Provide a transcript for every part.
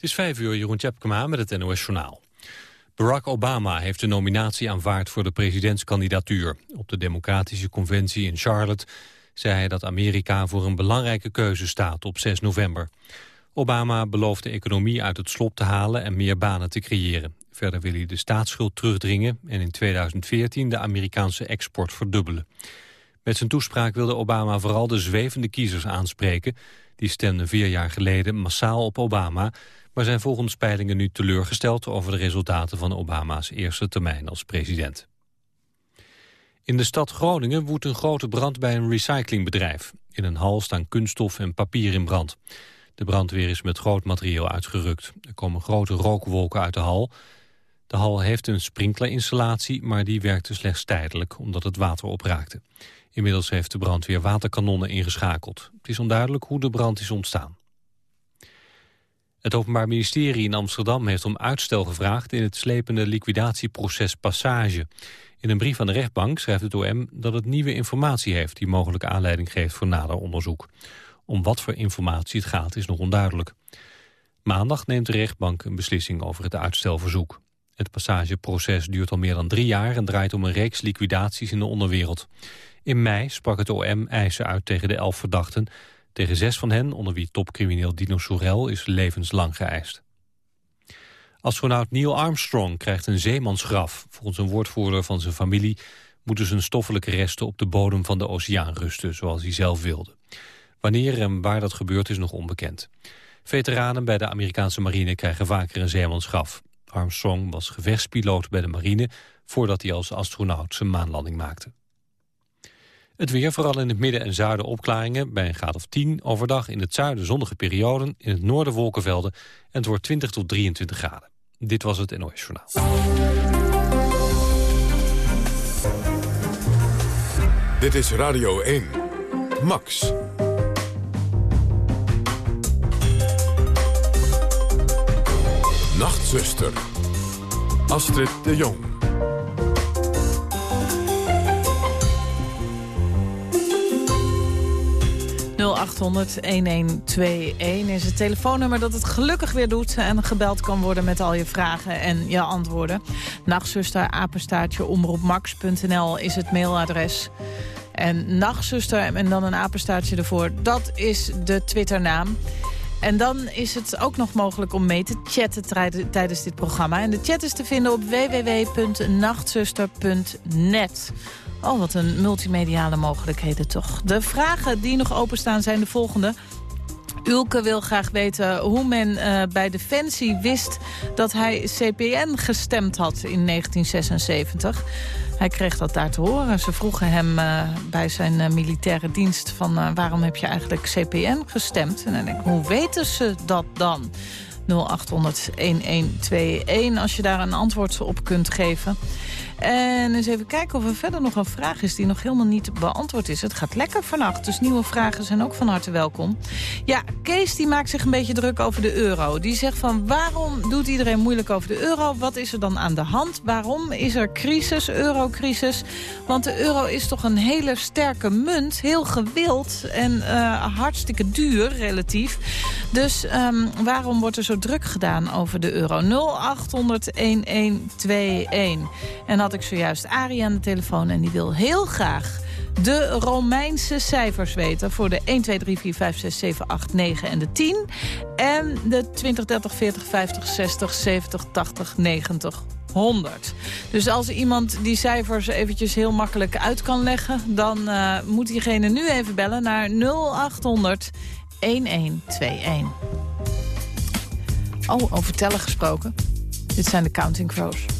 Het is vijf uur, Jeroen Tjepkema met het NOS Journaal. Barack Obama heeft de nominatie aanvaard voor de presidentskandidatuur. Op de Democratische Conventie in Charlotte zei hij dat Amerika voor een belangrijke keuze staat op 6 november. Obama belooft de economie uit het slop te halen en meer banen te creëren. Verder wil hij de staatsschuld terugdringen en in 2014 de Amerikaanse export verdubbelen. Met zijn toespraak wilde Obama vooral de zwevende kiezers aanspreken. Die stemden vier jaar geleden massaal op Obama... maar zijn volgens peilingen nu teleurgesteld over de resultaten van Obama's eerste termijn als president. In de stad Groningen woedt een grote brand bij een recyclingbedrijf. In een hal staan kunststof en papier in brand. De brandweer is met groot materieel uitgerukt. Er komen grote rookwolken uit de hal. De hal heeft een sprinklerinstallatie, maar die werkte slechts tijdelijk omdat het water opraakte. Inmiddels heeft de brandweer waterkanonnen ingeschakeld. Het is onduidelijk hoe de brand is ontstaan. Het Openbaar Ministerie in Amsterdam heeft om uitstel gevraagd... in het slepende liquidatieproces Passage. In een brief aan de rechtbank schrijft het OM dat het nieuwe informatie heeft... die mogelijk aanleiding geeft voor nader onderzoek. Om wat voor informatie het gaat is nog onduidelijk. Maandag neemt de rechtbank een beslissing over het uitstelverzoek. Het passageproces duurt al meer dan drie jaar... en draait om een reeks liquidaties in de onderwereld. In mei sprak het OM eisen uit tegen de elf verdachten. Tegen zes van hen, onder wie topcrimineel Dino Soerel, is levenslang geëist. Astronaut Neil Armstrong krijgt een zeemansgraf. Volgens een woordvoerder van zijn familie moeten zijn stoffelijke resten op de bodem van de oceaan rusten, zoals hij zelf wilde. Wanneer en waar dat gebeurt is nog onbekend. Veteranen bij de Amerikaanse marine krijgen vaker een zeemansgraf. Armstrong was gevechtspiloot bij de marine voordat hij als astronaut zijn maanlanding maakte. Het weer, vooral in het midden en zuiden opklaringen... bij een graad of 10, overdag in het zuiden zonnige perioden... in het noorden wolkenvelden en het wordt 20 tot 23 graden. Dit was het NOS Journaal. Dit is Radio 1. Max. Nachtzuster. Astrid de Jong. Is het telefoonnummer dat het gelukkig weer doet... en gebeld kan worden met al je vragen en je antwoorden. Nachtzuster, apenstaartje, omroepmax.nl is het mailadres. En nachtzuster en dan een apenstaartje ervoor, dat is de Twitternaam. En dan is het ook nog mogelijk om mee te chatten tijdens dit programma. En de chat is te vinden op www.nachtzuster.net. Oh, wat een multimediale mogelijkheden toch. De vragen die nog openstaan zijn de volgende. Ulke wil graag weten hoe men uh, bij Defensie wist dat hij CPN gestemd had in 1976. Hij kreeg dat daar te horen. Ze vroegen hem uh, bij zijn uh, militaire dienst van waarom heb je eigenlijk CPN gestemd? En dan denk ik, hoe weten ze dat dan? 0800-1121 als je daar een antwoord op kunt geven. En eens even kijken of er verder nog een vraag is die nog helemaal niet beantwoord is. Het gaat lekker vannacht, dus nieuwe vragen zijn ook van harte welkom. Ja, Kees die maakt zich een beetje druk over de euro. Die zegt van waarom doet iedereen moeilijk over de euro? Wat is er dan aan de hand? Waarom is er crisis, eurocrisis? Want de euro is toch een hele sterke munt, heel gewild en uh, hartstikke duur relatief. Dus um, waarom wordt er zo druk gedaan over de euro? 0800 1121. En ik zojuist Arie aan de telefoon en die wil heel graag de Romeinse cijfers weten... voor de 1, 2, 3, 4, 5, 6, 7, 8, 9 en de 10. En de 20, 30, 40, 50, 60, 70, 80, 90, 100. Dus als iemand die cijfers eventjes heel makkelijk uit kan leggen... dan uh, moet diegene nu even bellen naar 0800 1121. Oh, over tellen gesproken. Dit zijn de Counting Crows.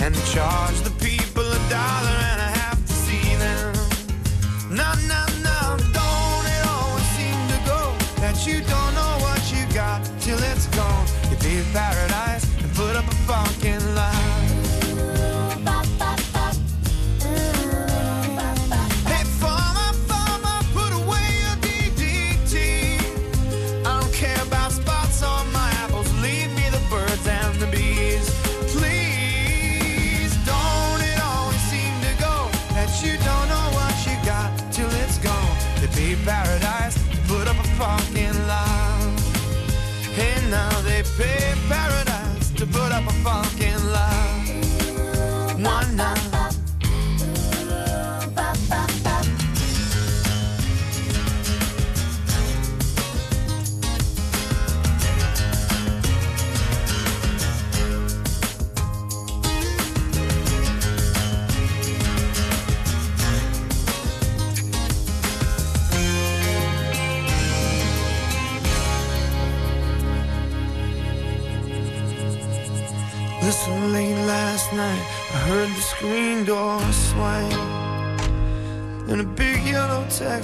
and charge the people a dollar and I have to see them. No, no, no, don't it always seem to go that you don't know what you got till it's gone. You pay paradise and put up a fucking lie.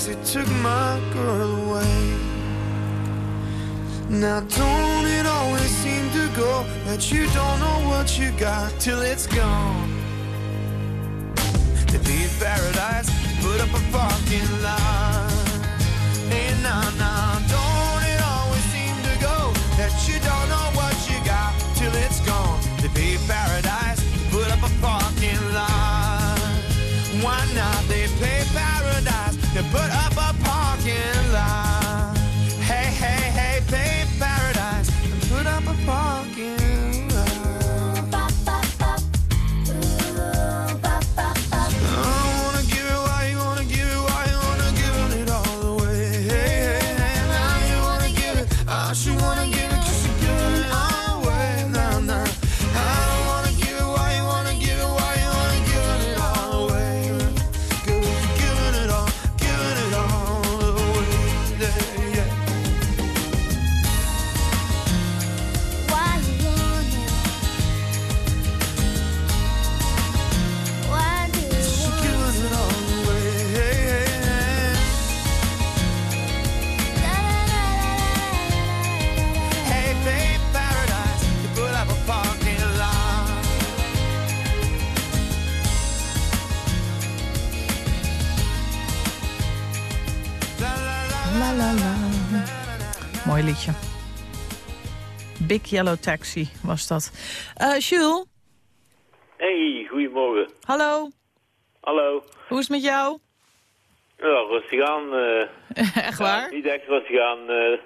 Yellow taxi took my girl away. Now, don't it always seem to go that you don't know what you got till it's gone? To be paradise, put up a fucking line. Hey, nah, nah, Big Yellow Taxi was dat. Eh Jules, Hey, goedemorgen. hallo. Hallo. Hoe is het met jou? Ja, rustig aan. eh. Echt waar? Ja, niet echt rustig aan. eh.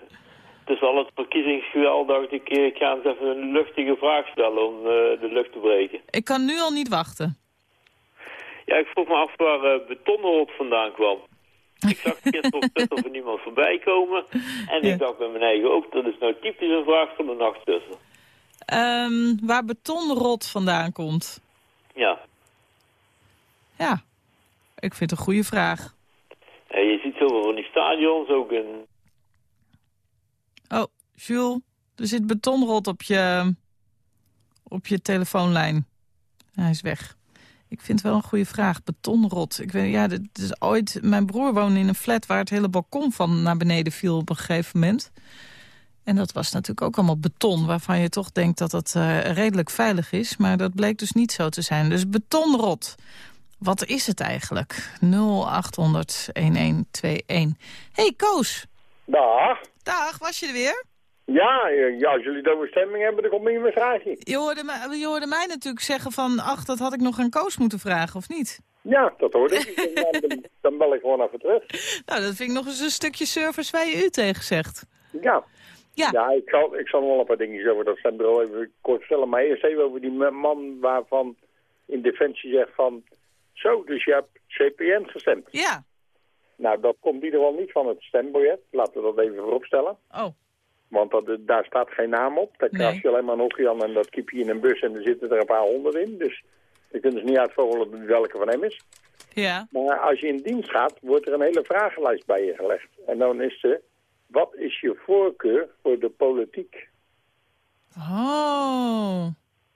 tussen al het verkiezingsgeweld dacht ik, ik ga eens even een luchtige vraag stellen om de lucht te breken. Ik kan nu al niet wachten. Ja, ik vroeg me af waar uh, betonrot vandaan kwam. Ik zag gisteren op Twitter van iemand voorbij komen. En Ja. ik dacht bij mijn eigen ook, dat is nou typisch een vraag van de nachtzuster. Ehm, waar betonrot vandaan komt? Ja. Ja, ik vind het een goede vraag. Je ziet zoveel van die stadions ook in... Oh, Jules, er zit betonrot op je, op je telefoonlijn. Hij is weg. Ik vind het wel een goede vraag. Betonrot. Ik weet, ja, dit is ooit, mijn broer woonde in een flat waar het hele balkon van naar beneden viel op een gegeven moment. En dat was natuurlijk ook allemaal beton, waarvan je toch denkt dat het eh, redelijk veilig is. Maar dat bleek dus niet zo te zijn. Dus betonrot. Wat is het eigenlijk? 0800 1121. Hey Koos. Dag. Dag, was je er weer? Ja, eh, ja, als jullie over stemming hebben, dan komt hier een message. Je hoorde, mij, je hoorde mij natuurlijk zeggen van... ach, dat had ik nog aan Koos moeten vragen, of niet? Ja, dat hoorde ik. Dan, bel ik gewoon even terug. Nou, dat vind ik nog eens een stukje service waar je u tegen zegt. Ja. Ja. Ja, ik zal, ik zal nog wel een paar dingetjes over dat stembureau even kort stellen. Maar eerst even over die man waarvan in Defensie zegt van... Zo, dus je hebt CPN gestemd. Ja. Nou, dat komt in ieder geval niet van het stembiljet. Laten we dat even vooropstellen. Oh, Want dat, daar staat geen naam op. Daar Nee. krijg je alleen maar een hoekje aan en dat kip je in een bus en er zitten er een paar honderd in. Dus je kunt dus niet uitvogelen welke van hem is. ja. Maar als je in dienst gaat, wordt er een hele vragenlijst bij je gelegd. En dan is de, wat is je voorkeur voor de politiek? Oh.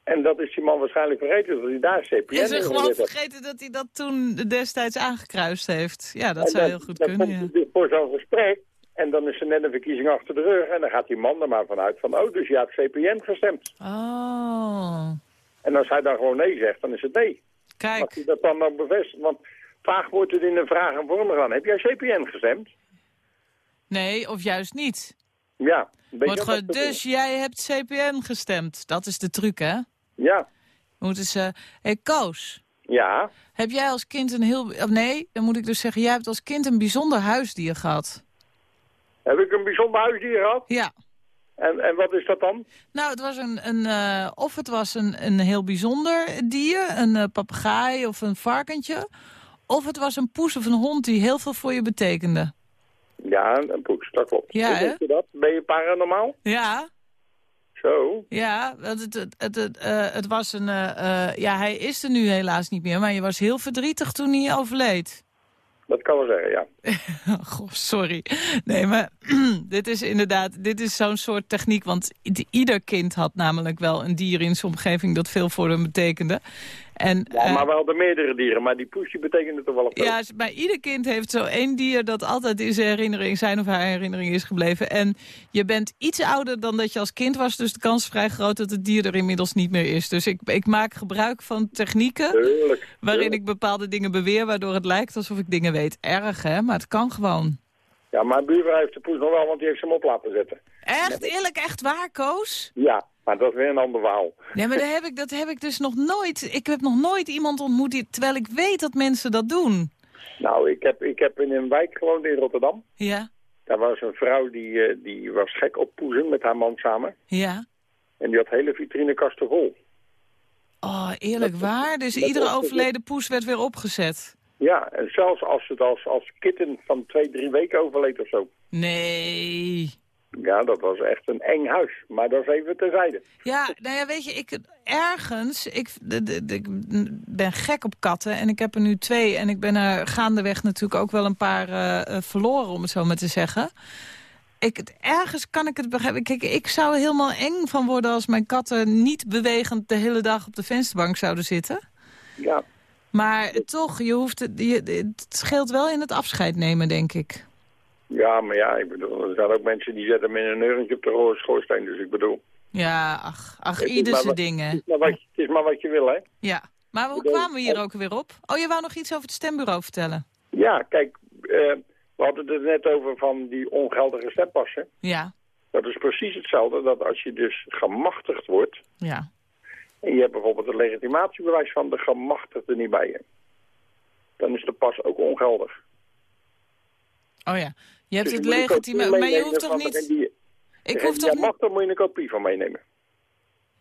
En dat is die man waarschijnlijk vergeten dat hij daar CPN Is in gewoon vergeten dat hij dat toen destijds aangekruist heeft? Ja, dat En zou heel goed kunnen, komt ja. dus voor zo'n gesprek En dan is er net een verkiezing achter de rug. En dan gaat die man er maar vanuit van, oh, dus je hebt CPN gestemd. Oh, En als hij dan gewoon nee zegt, dan is het nee. Kijk. hij dat dan nog bevestigt. Want vaak wordt het in een vraag en vorm gedaan. Heb jij CPN gestemd? Nee, of juist niet. Ja. Wordt dus jij hebt CPN gestemd. Dat is de truc, hè? Ja. Moeten ze... Hé, Koos. Ja. Heb jij als kind een heel... Of nee, dan moet ik dus zeggen... Jij hebt als kind een bijzonder huisdier gehad. Heb ik een bijzonder huisdier gehad? Ja. En, en wat is dat dan? Nou, het was een... een eh, of het was een, een heel bijzonder dier. Een eh, papegaai of een varkentje. Of het was een poes of een hond die heel veel voor je betekende. Ja, een, poes, dat klopt. Ja, Hoe hè? weet je dat? Ben je paranormaal? Ja, Zo. ja. Het, het, het, het, eh, het was een... ja, hij is er nu helaas niet meer. Maar je was heel verdrietig toen hij overleed. Dat kan wel zeggen, ja. Oh, goh, sorry. Nee, maar dit is inderdaad, dit is zo'n soort techniek. Want ieder kind had namelijk wel een dier in zijn omgeving dat veel voor hem betekende. En, Ja, eh, maar we hadden meerdere dieren, maar die poes die betekende toch wel op ja, maar ieder kind heeft zo één dier dat altijd in zijn herinnering, zijn of haar herinnering is gebleven. En je bent iets ouder dan dat je als kind was, dus de kans is vrij groot dat het dier er inmiddels niet meer is. Dus ik, ik maak gebruik van technieken Tuurlijk. waarin tuurlijk. ik bepaalde dingen beweer, waardoor het lijkt alsof ik dingen weet. Erg, hè? Maar het kan gewoon. Ja, mijn buurvrouw heeft de poes nog wel, want die heeft ze hem op laten zetten. Echt, eerlijk, echt waar, Koos? Ja, maar dat is weer een ander verhaal. Nee, maar dat heb, ik, dat heb ik dus nog nooit... Ik heb nog nooit iemand ontmoet, die, terwijl ik weet dat mensen dat doen. Nou, ik heb, ik heb in een wijk gewoond in Rotterdam. Ja, Daar was een vrouw die, eh, die was gek op poezen met haar man samen. ja. En die had hele vitrinekasten vol. Oh, eerlijk waar? Dus dat iedere overleden poes werd weer opgezet? Ja, en zelfs als het als, als kitten van twee, drie weken overleed of zo. Nee. Ja, dat was echt een eng huis. Maar dat is even terzijde. Ja, nou ja, weet je, ik ergens... Ik, ik ben gek op katten en ik heb er nu twee. En ik ben er gaandeweg natuurlijk ook wel een paar eh, eh, verloren, om het zo maar te zeggen. Ik, ergens kan ik het begrijpen. Kijk, ik zou helemaal eng van worden als mijn katten niet bewegend de hele dag op de vensterbank zouden zitten. Ja, Maar toch, je hoeft het, je, het scheelt wel in het afscheid nemen, denk ik. Ja maar ja, ik bedoel, er zijn ook mensen die zetten met een neurentje op de rode schoorsteen. Dus ik bedoel, Ja, ach, ach ieder zijn dingen. het is maar wat, je- het is maar wat je wil, hè. Ja, maar hoe bedoel, kwamen we hier ook weer op? Oh, je wou nog iets over het stembureau vertellen? Ja, kijk, eh, we hadden het net over van die ongeldige stempassen. Ja, Dat is precies hetzelfde dat als je dus gemachtigd wordt... ja. en je hebt bijvoorbeeld het legitimatiebewijs van de gemachtigde niet bij je... dan is de pas ook ongeldig. Oh ja, je hebt Dus het legitieme... Maar je hoeft toch niet... die- Ik hoef toch mag, dan moet je een kopie van meenemen.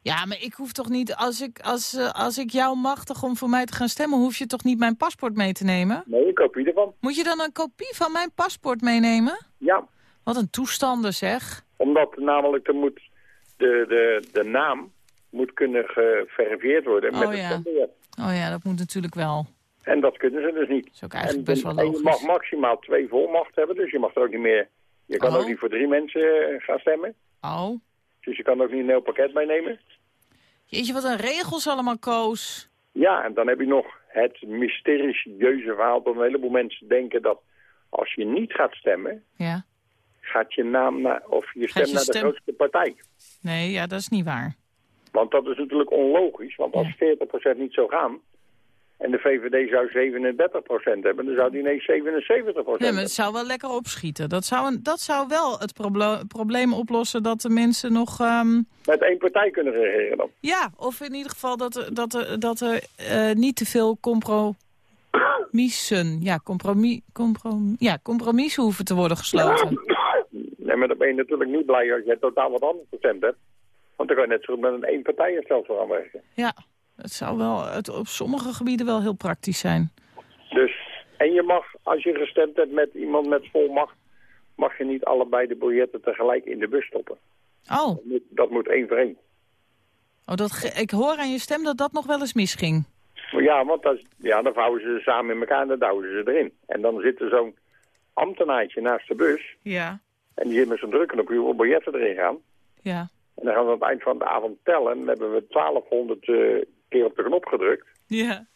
Ja, maar ik hoef toch niet... Als ik, als, eh, als ik jou machtig om voor mij te gaan stemmen... hoef je toch niet mijn paspoort mee te nemen? Nee, een kopie ervan. Moet je dan een kopie van mijn paspoort meenemen? Ja, Wat een toestander, zeg. omdat namelijk er moet de, de, de naam moet kunnen geverifieerd worden met Oh, het ja. stembiljet. Oh ja, dat moet natuurlijk wel. En dat kunnen ze dus niet. is ook eigenlijk en, best wel en je mag maximaal twee volmachten hebben, dus je mag er ook niet meer... Je kan Oh. ook niet voor drie mensen eh, gaan stemmen. Oh, Dus je kan ook niet een heel pakket meenemen. jeetje, wat een regels allemaal, Koos. Ja, en dan heb je nog het mysterieuze verhaal dat een heleboel mensen denken dat als je niet gaat stemmen, Ja, gaat je naam naar, of je Gaat stem je naar de grootste partij. nee, ja, dat is niet waar. Want dat is natuurlijk onlogisch, want als 40% niet zou gaan en de VVD zou 37% hebben, dan zou die ineens 77% Nee, maar hebben. het zou wel lekker opschieten. Dat zou, een, dat zou wel het proble- probleem oplossen dat de mensen nog... ehm, Met één partij kunnen regeren dan. ja, of in ieder geval dat er, dat er, dat er eh, niet te veel compromissen... Ja, compromis, comprom, ja, compromissen hoeven te worden gesloten. Nee, maar dan ben je natuurlijk niet blij als je totaal wat anders procent hebt. Want dan kan je net zo goed met een één partij hetzelfde gaan werken. Ja, het zou wel het op sommige gebieden wel heel praktisch zijn. Dus, en je mag, als je gestemd hebt met iemand met volmacht, mag je niet allebei de biljetten tegelijk in de bus stoppen. Oh, Dat moet, dat moet één voor één. oh dat, ik hoor aan je stem dat dat nog wel eens misging. Ja, want dat, ja, dan vouwen ze ze samen in elkaar en dan douwen ze erin. En dan zit er zo'n ambtenaartje naast de bus. Ja, En die zit met zo'n drukken hoeveel biljetten erin gaan. ja, En dan gaan we aan het eind van de avond tellen. En dan hebben we 1200 eh, keer op de knop gedrukt. ja.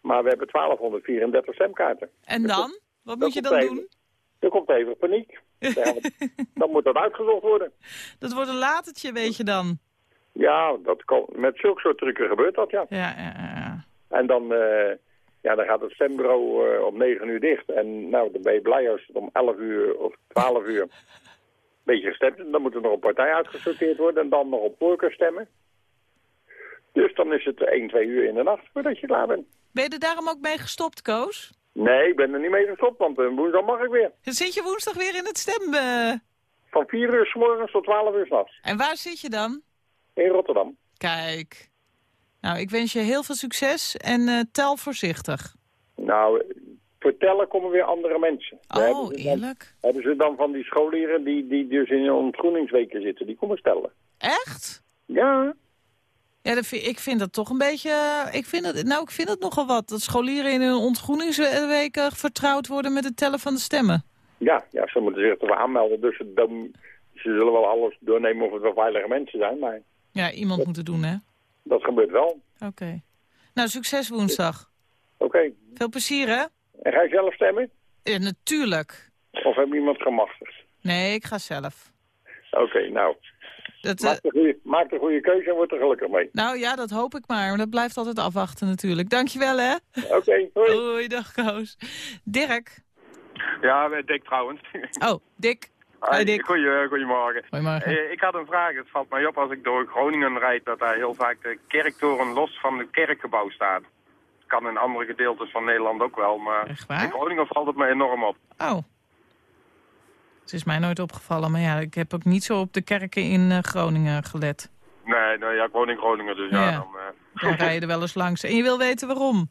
Maar we hebben 1234 stemkaarten. En dan? Wat moet je dan doen? Er komt even paniek. Dan moet dat uitgezocht worden. Dat wordt een latertje, weet je dan. Ja, dat kan, met zulke soort trucken gebeurt dat, ja. Ja, ja, ja. En dan, eh, ja, dan gaat het stembureau eh, om 9 uur dicht. En nou, dan ben je blij als het om 11 uur of 12 uur een beetje gestemd is. Dan moet er nog een partij uitgesorteerd worden en dan nog op voorkeur stemmen. Dus dan is het 1, 2 uur in de nacht voordat je klaar bent. Ben je er daarom ook mee gestopt, Koos? Nee, ik ben er niet mee gestopt, want uh, woensdag mag ik weer. Dan zit je woensdag weer in het stem... eh, Van 4 uur s morgens tot 12 uur s'nachts. En waar zit je dan? In Rotterdam. Kijk. Nou, ik wens je heel veel succes en eh, tel voorzichtig. Nou, vertellen komen weer andere mensen. Hebben Oh, dan- eerlijk? Hebben ze dan van die scholieren die, die dus in een ontgroeningsweken zitten, die komen stellen. Echt? Ja, Ja, dat vind, ik vind dat toch een beetje... eh, Ik vind het, nou, ik vind het nogal wat. Dat scholieren in hun ontgroeningsweken vertrouwd worden met het tellen van de stemmen. ja, ja, ze moeten zich ervoor aanmelden. Dus dan, ze zullen wel alles doornemen of het wel veilige mensen zijn. Maar Ja, iemand moet het doen, hè? dat gebeurt wel. Oké. Nou, succes woensdag. Oké. Veel plezier, hè? En ga je zelf stemmen? Ja, natuurlijk. Of heb je iemand gemachtigd? Nee, ik ga zelf. Oké, nou. Dat, eh, Maak de, goede, maak de goede keuze en word er gelukkig mee. nou ja, dat hoop ik maar. Maar dat blijft altijd afwachten natuurlijk. Dankjewel, hè? Oké, hoi. Hoi, dag Koos. Dirk. Ja, Dick trouwens. Oh, Dick. Hoi, Dick. Goeie, goedemorgen. Goedemorgen. Eh, ik had een vraag. Het valt mij op als ik door Groningen rijd dat daar heel vaak de kerktoren los van het kerkgebouw staat. Kan in andere gedeeltes van Nederland ook wel, maar Echt waar? in Groningen valt het me enorm op. Oh. Het is mij nooit opgevallen, maar ja, ik heb ook niet zo op de kerken in eh, Groningen gelet. Nee, nee ja, ik woon in Groningen, dus ja. Ja. Dan, eh, Dan rij je er wel eens langs. En je wil weten waarom?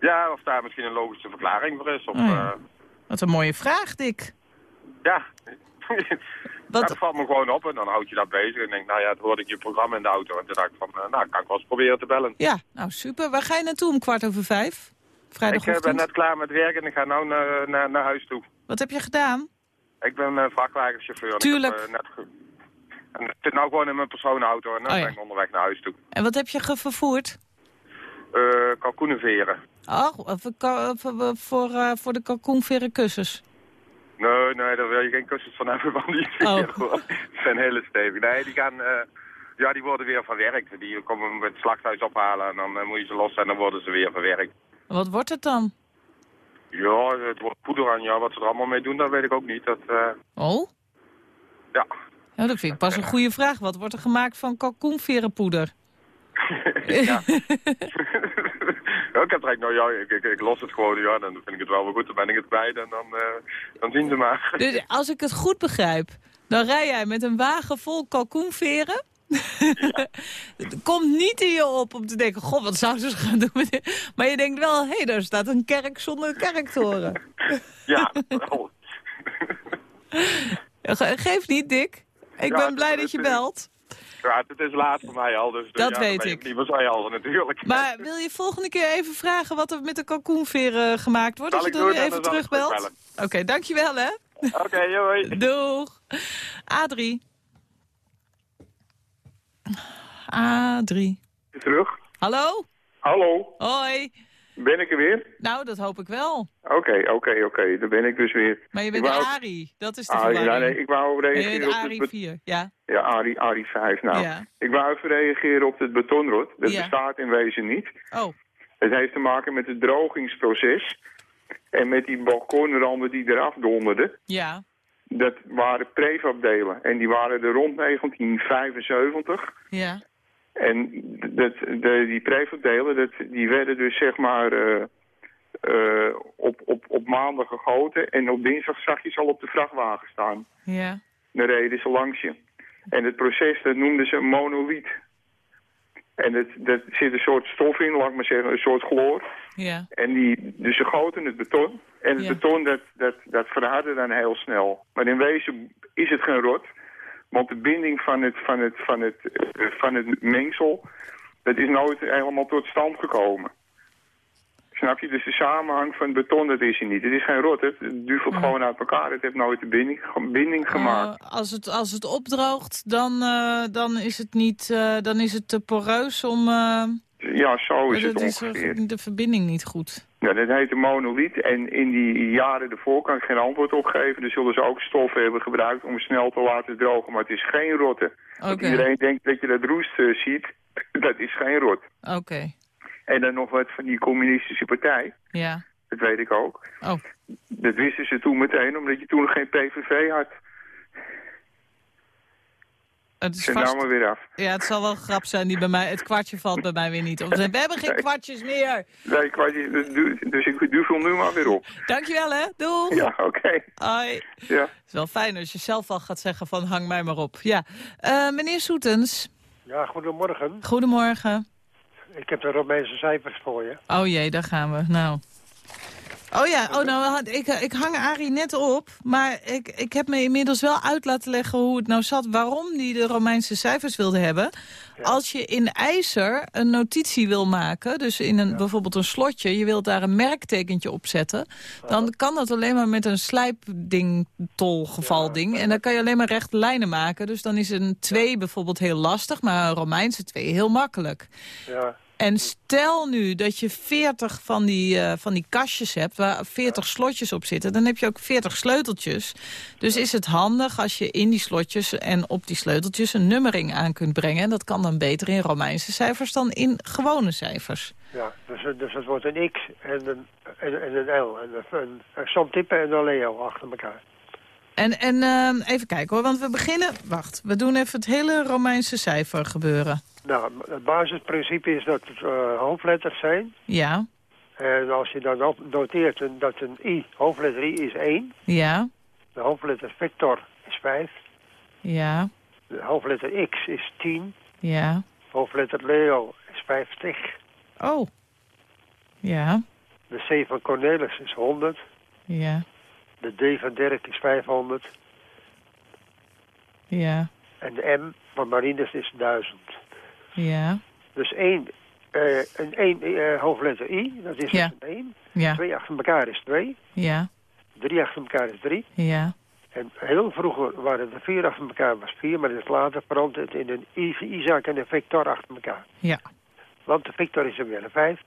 ja, of daar misschien een logische verklaring voor is. Of, Oh ja. eh, Wat een mooie vraag, Dick. ja. Wat- dat valt me gewoon op en dan houd je dat bezig. En denk, nou ja, het hoorde ik je programma in de auto. En toen dacht ik van, nou, kan ik wel eens proberen te bellen. Ja, nou super. Waar ga je naartoe om kwart over vijf? Ik ben net klaar met werk en ik ga nu naar, naar, naar huis toe. Wat heb je gedaan? Ik ben eh, vrachtwagenchauffeur. en Tuurlijk. Ik, heb, eh, net ge- en ik zit nou gewoon in mijn persoonauto en dan Oh ja. ben ik onderweg naar huis toe. En wat heb je ge- vervoerd? Eh kalkoenenveren. Oh, voor, voor, voor, voor de kalkoenveren kussens. Nee, nee, daar wil je geen kussens van hebben, want die Oh. zijn hele stevig. Nee, die gaan... ja, die worden weer verwerkt. Die komen met het slachthuis ophalen en dan moet je ze los en dan worden ze weer verwerkt. Wat wordt het dan? Ja, het wordt poeder aan. Ja, wat ze er allemaal mee doen, dat weet ik ook niet. Dat, Oh? ja. Nou, dat vind ik pas een goede vraag. Wat wordt er gemaakt van kalkoenverenpoeder? ja. Ja, ik heb eigenlijk, nou ja, ik, ik, ik los het gewoon, ja, dan vind ik het wel weer goed. Dan ben ik het kwijt en dan, eh, dan zien ze maar. Dus als ik het goed begrijp, dan rij jij met een wagen vol kalkoenveren. Het komt niet in je op om te denken, god, wat zou ze gaan doen? Maar je denkt wel, hé, hey, daar staat een kerk zonder kerktoren. Ja, wel. Ge- Geef niet, Dick. Ik Ja, ben blij dat je het- belt. Ja, het is laat voor mij al, dus... eh, Dat ja, weet ik. Niet meer zo al natuurlijk. Maar wil je volgende keer even vragen wat er met de kalkoenveren gemaakt wordt? Zal Als je dan even terugbelt? Oké, dankjewel hè. Oké, hoi. Doeg. Adrie. Adrie. Terug. Hallo? Hallo, Hoi. ben ik er weer? Nou, dat hoop ik wel. Oké, oké, oké, daar ben ik dus weer. Maar je bent wou- Arie. Dat is de Ah, ja, verwarring. nee, ik wou reageren op het... Bet- 4. Ja. Ja, Arie, Arie 5. Nou, Ja. ik wou even reageren op het betonrot. Dat Ja. bestaat in wezen niet. Oh, Het heeft te maken met het drogingsproces. En met die balkonranden die eraf donderden. ja. Dat waren prefabdelen. En die waren er rond 1975. Ja. En dat, de, die prefabdelen, dat, die werden dus zeg maar eh, eh, op, op, op maandag gegoten. En op dinsdag zag je ze al op de vrachtwagen staan. Ja. Dan reden ze langs je. En het proces, dat noemden ze monoliet. En dat zit een soort stof in, laat ik maar zeggen, een soort chloor. Ja. En die, dus ze goten het beton. En het Ja. beton, dat, dat, dat verhardde dan heel snel. Maar in wezen is het geen rot. Want de binding van het, van het, van het, eh, van het mengsel, dat is nooit helemaal tot stand gekomen. Snap je? Dus de samenhang van het beton, dat is er niet. Het is geen rot, het duffelt gewoon uit elkaar. Het heeft nooit de binding, binding gemaakt. Eh, als, het, als het opdroogt, dan, eh, dan is het niet, dan is het te poreus om... Ja, zo is het dat is ongeveer. toch de verbinding niet goed. Ja, dat heet een monoliet. En in die jaren ervoor kan ik geen antwoord op geven. Dan zullen ze ook stoffen hebben gebruikt om snel te laten drogen. Maar het is geen rotte. Want Iedereen denkt dat je dat roest eh, ziet. Dat is geen rot. oké. En dan nog wat van die communistische partij. Ja. Dat weet ik ook. Oh, Dat wisten ze toen meteen, omdat je toen nog geen PVV had. Het is vast... nou maar weer af. Ja, het zal wel een grap zijn die bij mij... Het kwartje valt bij mij weer niet. We hebben geen kwartjes meer. Nee, ik niet, dus, du- dus ik duvel nu maar weer op. Dankjewel, hè. Doei. Ja, oké. Hoi. Ja. Het is wel fijn als je zelf al gaat zeggen van hang mij maar op. Ja. Eh, meneer Soetens, Ja, goedemorgen. goedemorgen. Ik heb de Romeinse cijfers voor je. Oh jee, daar gaan we. Nou. Oh ja, oh, nou, ik, ik hang Arie net op. Maar ik, ik heb me inmiddels wel uit laten leggen hoe het nou zat. Waarom die de Romeinse cijfers wilde hebben. Als je in IJzer een notitie wil maken, dus in een, bijvoorbeeld een slotje... je wilt daar een merktekentje op zetten... dan kan dat alleen maar met een slijpding, tolgevalding. En dan kan je alleen maar rechte lijnen maken. Dus dan is een 2 bijvoorbeeld heel lastig, maar een Romeinse 2 heel makkelijk. Ja, En stel nu dat je 40 van die, eh, van die kastjes hebt waar 40 slotjes op zitten. Dan heb je ook 40 sleuteltjes. Dus is het handig als je in die slotjes en op die sleuteltjes een nummering aan kunt brengen. En dat kan dan beter in Romeinse cijfers dan in gewone cijfers. ja. Dus, dus het wordt een X en een, en, en een L. En een, een, en een Leo achter elkaar. En, en eh, even kijken hoor, want we beginnen... Wacht, we doen even het hele Romeinse cijfer gebeuren. Nou, het basisprincipe is dat het eh, hoofdletters zijn. Ja, En als je dan noteert dat een I, hoofdletter I is 1. ja, De hoofdletter Victor is 5. ja, De hoofdletter X is 10. ja. Hoofdletter Leo is 50. Oh, ja, De C van Cornelis is 100. ja, De D van Dirk is 500. ja, En de M van Marinus is 1000. ja, Dus één, eh, een één eh, hoofdletter I, dat is Ja. dus een 1. ja, Twee achter elkaar is 2. ja, Drie achter elkaar is 3. ja. En heel vroeger waren er vier achter elkaar, was 4. Maar dat is later veranderd in een I- Isaac en een Victor achter elkaar. Ja. Want de Victor is er weer een 5.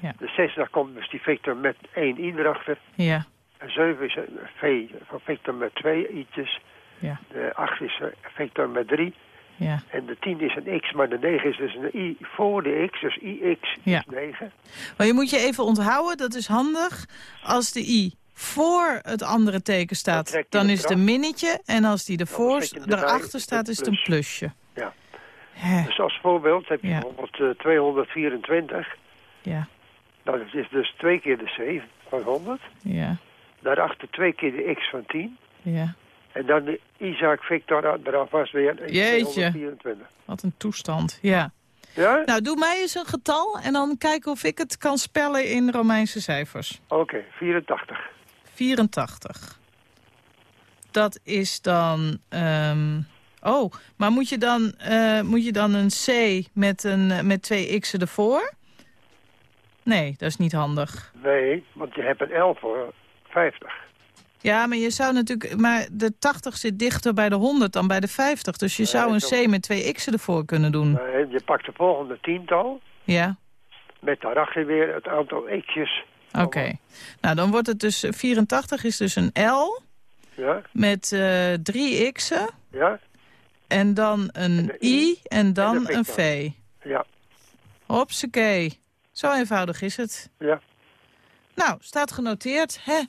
Ja. De 6, daar komt dus die Victor met één I erachter. Ja, 7 is een V van Victor met twee i'tjes. ja, De 8 is een Victor met drie. ja. En de 10 is een X, maar de 9 is dus een I voor de X. Dus IX Ja. is 9. Maar je moet je even onthouden, dat is handig. Als de i voor het andere teken staat, dan is het een minnetje. En als die ervoor, erachter staat, is het een plus. plusje. Ja. Dus als voorbeeld heb je Ja. bijvoorbeeld eh, 224. ja, Nou, dat is dus twee keer de 7 van 100. ja, Daarachter twee keer de X van 10. ja. En dan de Isaac Victor eraf was weer Jeetje. 224. Wat een toestand, ja. Ja? Nou, doe mij eens een getal en dan kijken of ik het kan spellen in Romeinse cijfers. Oké, 84. 84. Dat is dan... ehm, oh, maar moet je dan, eh, moet je dan een C met, een, eh, met twee x'en ervoor? Nee, dat is niet handig. Nee, want je hebt een L voor 50. Ja, maar je zou natuurlijk... Maar de 80 zit dichter bij de 100 dan bij de 50. Dus je Nee, zou een C met twee x'en ervoor kunnen doen. Nee, je pakt de volgende tiental. Ja, Met daarachter weer het aantal X'jes. oké. Nou, dan wordt het dus... eh, 84 is dus een L Ja? met eh, drie x'en. Ja? En dan een I en dan en een. V. Ja. Hopsakee. Zo eenvoudig is het. Ja. Nou, staat genoteerd. Hè?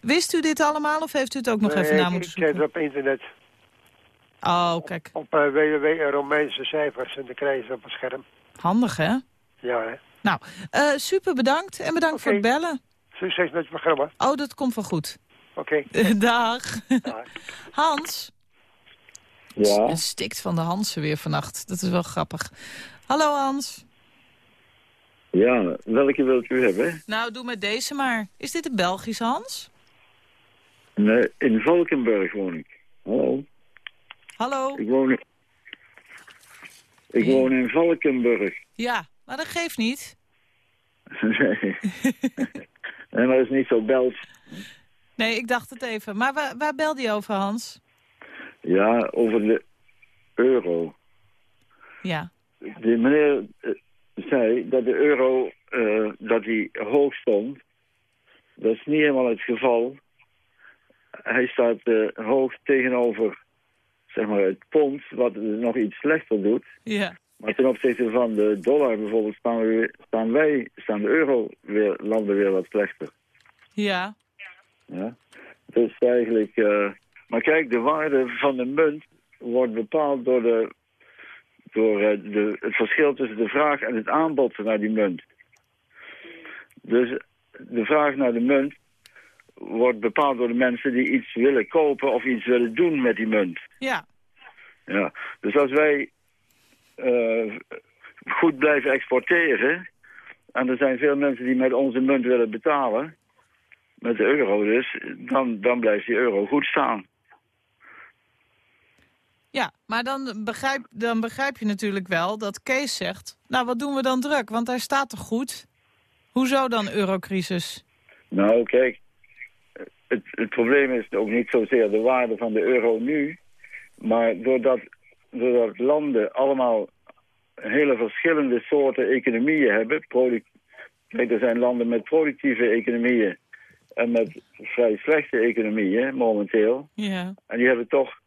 Wist u dit allemaal of heeft u het ook nog Nee, even na ik- moeten Ik ken zoeken? het op internet. Oh, kijk. Op uh, www Romeinse cijfers en dan krijg je op het scherm. Handig, hè? Ja, hè. Nou, eh, super bedankt en bedankt voor het bellen. Succes met je programma. Oh, dat komt wel goed. Oké. Dag. Dag. Hans. Ja, Het stikt van de Hansen weer vannacht. Dat is wel grappig. Hallo Hans. Ja, welke wilt u hebben? Nou, doe met deze maar. Is dit een Belgische Hans? Nee, in Valkenburg woon ik. Hallo, Hallo? ik woon, ik woon in Valkenburg. Ja, maar dat geeft niet. nee, en dat is niet zo Belgisch. Nee, ik dacht het even. Maar waar, waar belde je over, Hans? Ja, over de euro. Ja. Die meneer eh, zei dat de euro eh, dat die hoog stond. Dat is niet helemaal het geval. Hij staat eh, hoog tegenover zeg maar, het pond, wat het nog iets slechter doet. Ja. Maar ten opzichte van de dollar bijvoorbeeld staan, we staan wij, staan de euro weer, landen weer wat slechter. Ja. Ja? Dus eigenlijk... eh, maar kijk, de waarde van de munt wordt bepaald door, de, door eh, de, het verschil tussen de vraag en het aanbod naar die munt. Dus de vraag naar de munt wordt bepaald door de mensen die iets willen kopen of iets willen doen met die munt. Ja. Ja. Dus als wij eh, goed blijven exporteren... en er zijn veel mensen die met onze munt willen betalen... met de euro dus, dan, dan blijft die euro goed staan. Ja, maar dan begrijp, dan begrijp je natuurlijk wel dat Kees zegt... nou, wat doen we dan druk? Want hij staat toch goed? Hoezo dan eurocrisis? Nou, kijk, het, het probleem is ook niet zozeer de waarde van de euro nu... maar doordat, doordat landen allemaal hele verschillende soorten economieën hebben... Kijk, er zijn landen met productieve economieën en met vrij slechte economieën momenteel. Ja. En die hebben toch,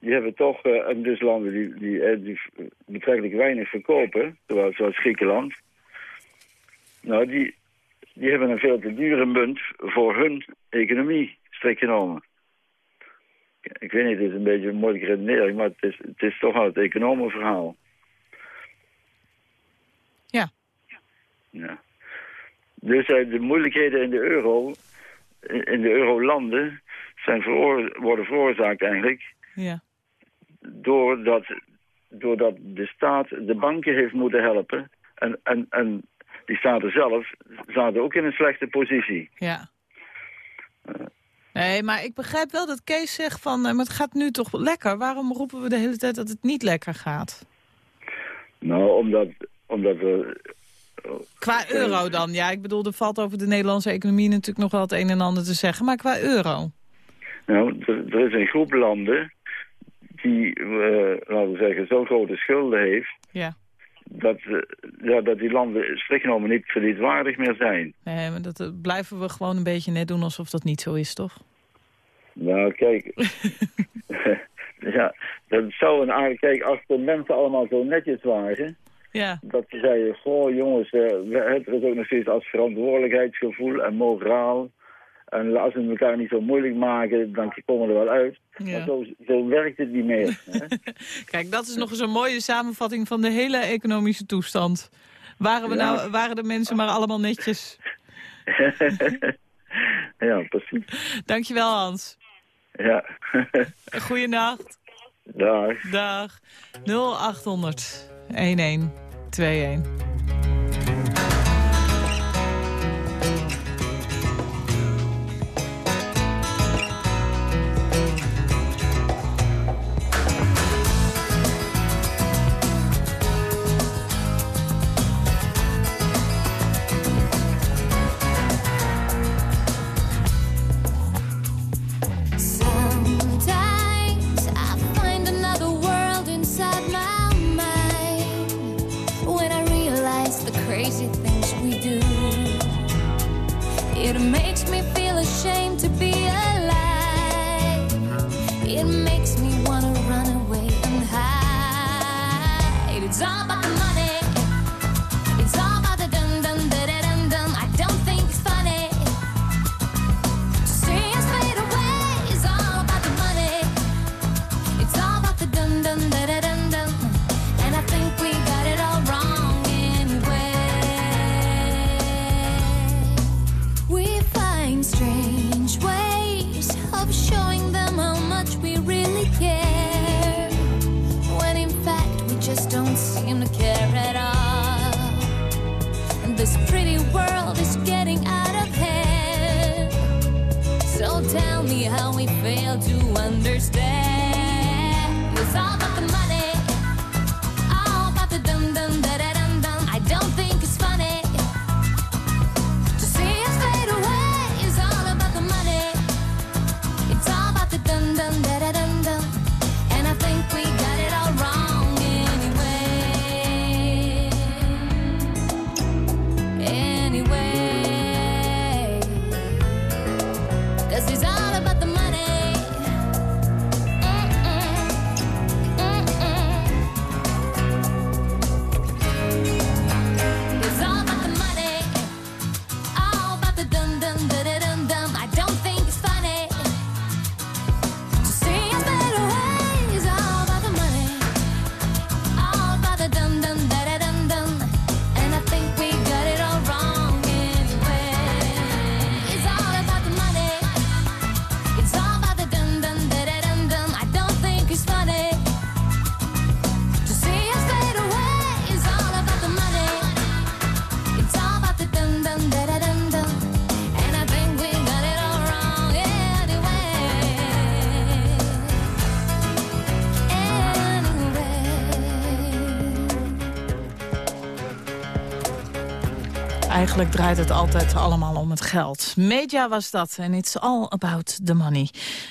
die hebben toch eh, en dus landen die, die, eh, die betrekkelijk weinig verkopen, zoals, zoals Griekenland. Nou, die, die hebben een veel te dure munt voor hun economie, strikt genomen. Ik weet niet, het is een beetje een moeilijke redenering, maar het is, het is toch al het economenverhaal. Ja. Ja. Dus eh, de moeilijkheden in de euro, in in de eurolanden, zijn veroor- worden veroorzaakt eigenlijk Ja. Doordat, doordat de staat de banken heeft moeten helpen. En, en, en die staten zelf zaten ook in een slechte positie. Ja. Nee, maar ik begrijp wel dat Kees zegt van... eh, maar het gaat nu toch lekker. Waarom roepen we de hele tijd dat het niet lekker gaat? Nou, omdat, omdat er... Qua euro dan. Ja, ik bedoel, er valt over de Nederlandse economie natuurlijk nog wel het een en ander te zeggen. Maar qua euro. Nou, er, er is een groep landen die, eh, laten we zeggen, zo'n grote schulden heeft... Ja. Dat, eh, ja, dat die landen strikt genomen niet kredietwaardig meer zijn. Nee, maar dat eh, blijven we gewoon een beetje net doen alsof dat niet zo is, toch? Nou, kijk. ja, dat zou een aardig... Kijk, als de mensen allemaal zo netjes waren... Ja. Dat ze zeiden, goh jongens, we- er is ook nog steeds als verantwoordelijkheidsgevoel en moraal. En als we elkaar niet zo moeilijk maken, dan komen we er wel uit. Ja. Maar zo, zo werkt het niet meer. hè? Kijk, dat is nog eens een mooie samenvatting van de hele economische toestand. Waren, we Ja. nou, waren de mensen maar allemaal netjes? ja, precies. Dankjewel, Hans. Ja. Goeienacht. Dag. Dag. 0800 1121. Draait het altijd allemaal om het geld. Media was dat en it's all about the money.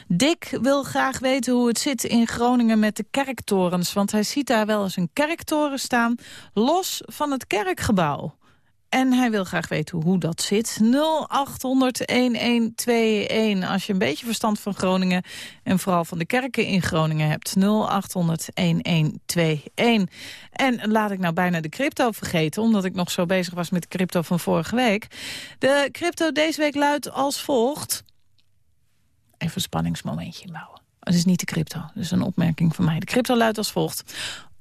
Dick wil graag weten hoe het zit in Groningen met de kerktorens... want hij ziet daar wel eens een kerktoren staan, los van het kerkgebouw. En hij wil graag weten hoe dat zit. 0800-1121 als je een beetje verstand van Groningen... en vooral van de kerken in Groningen hebt. 0800-1121. En laat ik nou bijna de crypto vergeten... omdat ik nog zo bezig was met de crypto van vorige week. De crypto deze week luidt als volgt. Even een spanningsmomentje inbouwen. Het is niet de crypto, is een opmerking van mij. De crypto luidt als volgt.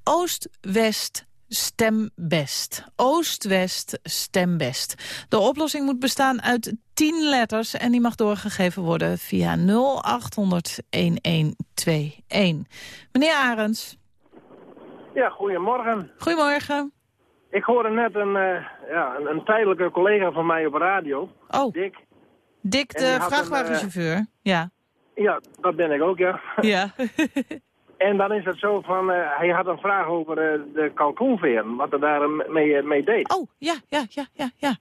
Oost-West Stem best. Oost-West, stem best. De oplossing moet bestaan uit 10 letters en die mag doorgegeven worden via 0800-1121. Meneer Arends. Ja, goedemorgen. Goedemorgen. Ik hoorde net een, uh, ja, een, een, tijdelijke collega van mij op radio. Oh. Dick. Dick, de vrachtwagenchauffeur. Een, uh, ja. Ja, dat ben ik ook, ja. Ja. En dan is het zo van, uh, hij had een vraag over uh, de kalkoenveer, wat er daar mee, mee deed. Oh, ja, ja, ja, ja, ja.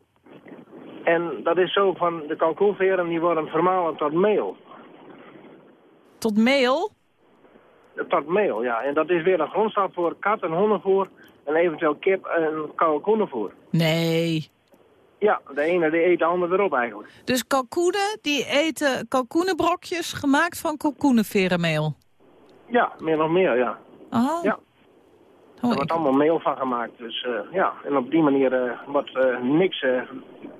En dat is zo van, de kalkoenveren die worden vermalen tot meel. Tot meel? Tot meel, ja. En dat is weer een grondstof voor kat- en hondenvoer en eventueel kip en kalkoenenvoer. Nee. Ja, de ene die eet de ander weer op eigenlijk. Dus kalkoenen, die eten kalkoenenbrokjes gemaakt van kalkoenenverenmeel? Ja, meer nog meer, ja. Oh. Ja. Oh, er wordt allemaal meel van gemaakt. Dus uh, ja, en op die manier uh, wordt uh, niks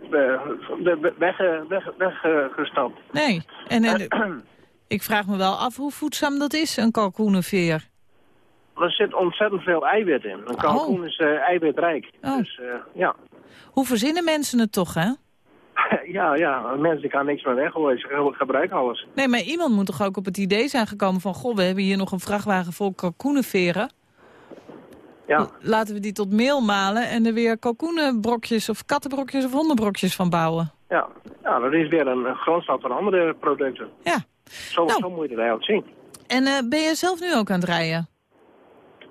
weggestapt. Weg, weg, weg nee, en, en ik vraag me wel af hoe voedzaam dat is, een kalkoenenveer. Er zit ontzettend veel eiwit in. Een kalkoen is eiwitrijk. Oh. Dus ja. Hoe verzinnen mensen het toch, hè? Ja, ja, mensen gaan niks meer weggooien. Ze gebruiken alles. Nee, maar iemand moet toch ook op het idee zijn gekomen van... goh, we hebben hier nog een vrachtwagen vol kalkoenenveren. Ja. Laten we die tot meel malen en er weer kalkoenenbrokjes... of kattenbrokjes of hondenbrokjes van bouwen. Ja, ja dat is weer een, grondslag van andere producten. Ja. Zo, nou. zo moet je het eigenlijk zien. En uh, ben je zelf nu ook aan het rijden?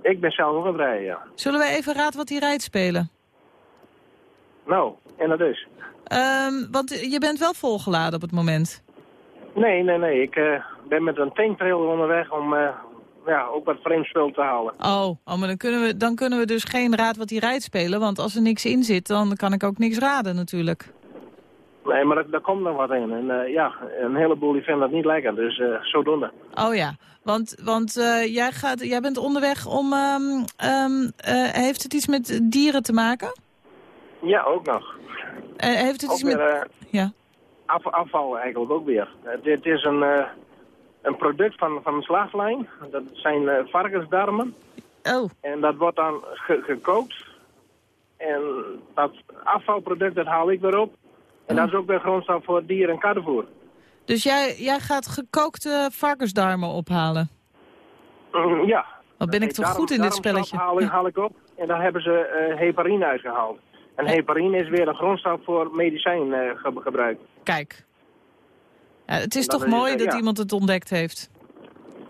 Ik ben zelf ook aan het rijden, ja. Zullen we even raad wat hij rijdt spelen? Nou, en dat is... Um, want je bent wel volgeladen op het moment. Nee, nee, nee. Ik uh, ben met een tanktrailer onderweg om uh, ja, ook wat vreemdspul te halen. Oh, oh maar dan kunnen, we, dan kunnen we dus geen raad wat hij rijdt spelen. Want als er niks in zit, dan kan ik ook niks raden natuurlijk. Nee, maar daar komt nog wat in. En uh, ja, een heleboel die vinden dat niet lekker. Dus zodoende. Oh ja, want, want jij, gaat, jij bent onderweg om... Um, um, heeft het iets met dieren te maken? Ja, ook nog. Uh, heeft het ook iets met... Uh, ja. af, afval eigenlijk ook weer. Uh, dit is een, een product van, van een slaaglijn. Dat zijn varkensdarmen. Oh. En dat wordt dan ge gekookt. En dat afvalproduct dat haal ik weer op. En oh. dat is ook weer grondstof voor dier- en kattenvoer. Dus jij, jij gaat gekookte varkensdarmen ophalen? Mm, ja. Wat ben ik toch goed in dit spelletje? Haal, ja. haal ik op. En daar hebben ze heparine uitgehaald. En heparine is weer een grondstof voor medicijngebruik. Uh, Kijk. Ja, het is toch mooi is, uh, dat ja. iemand het ontdekt heeft?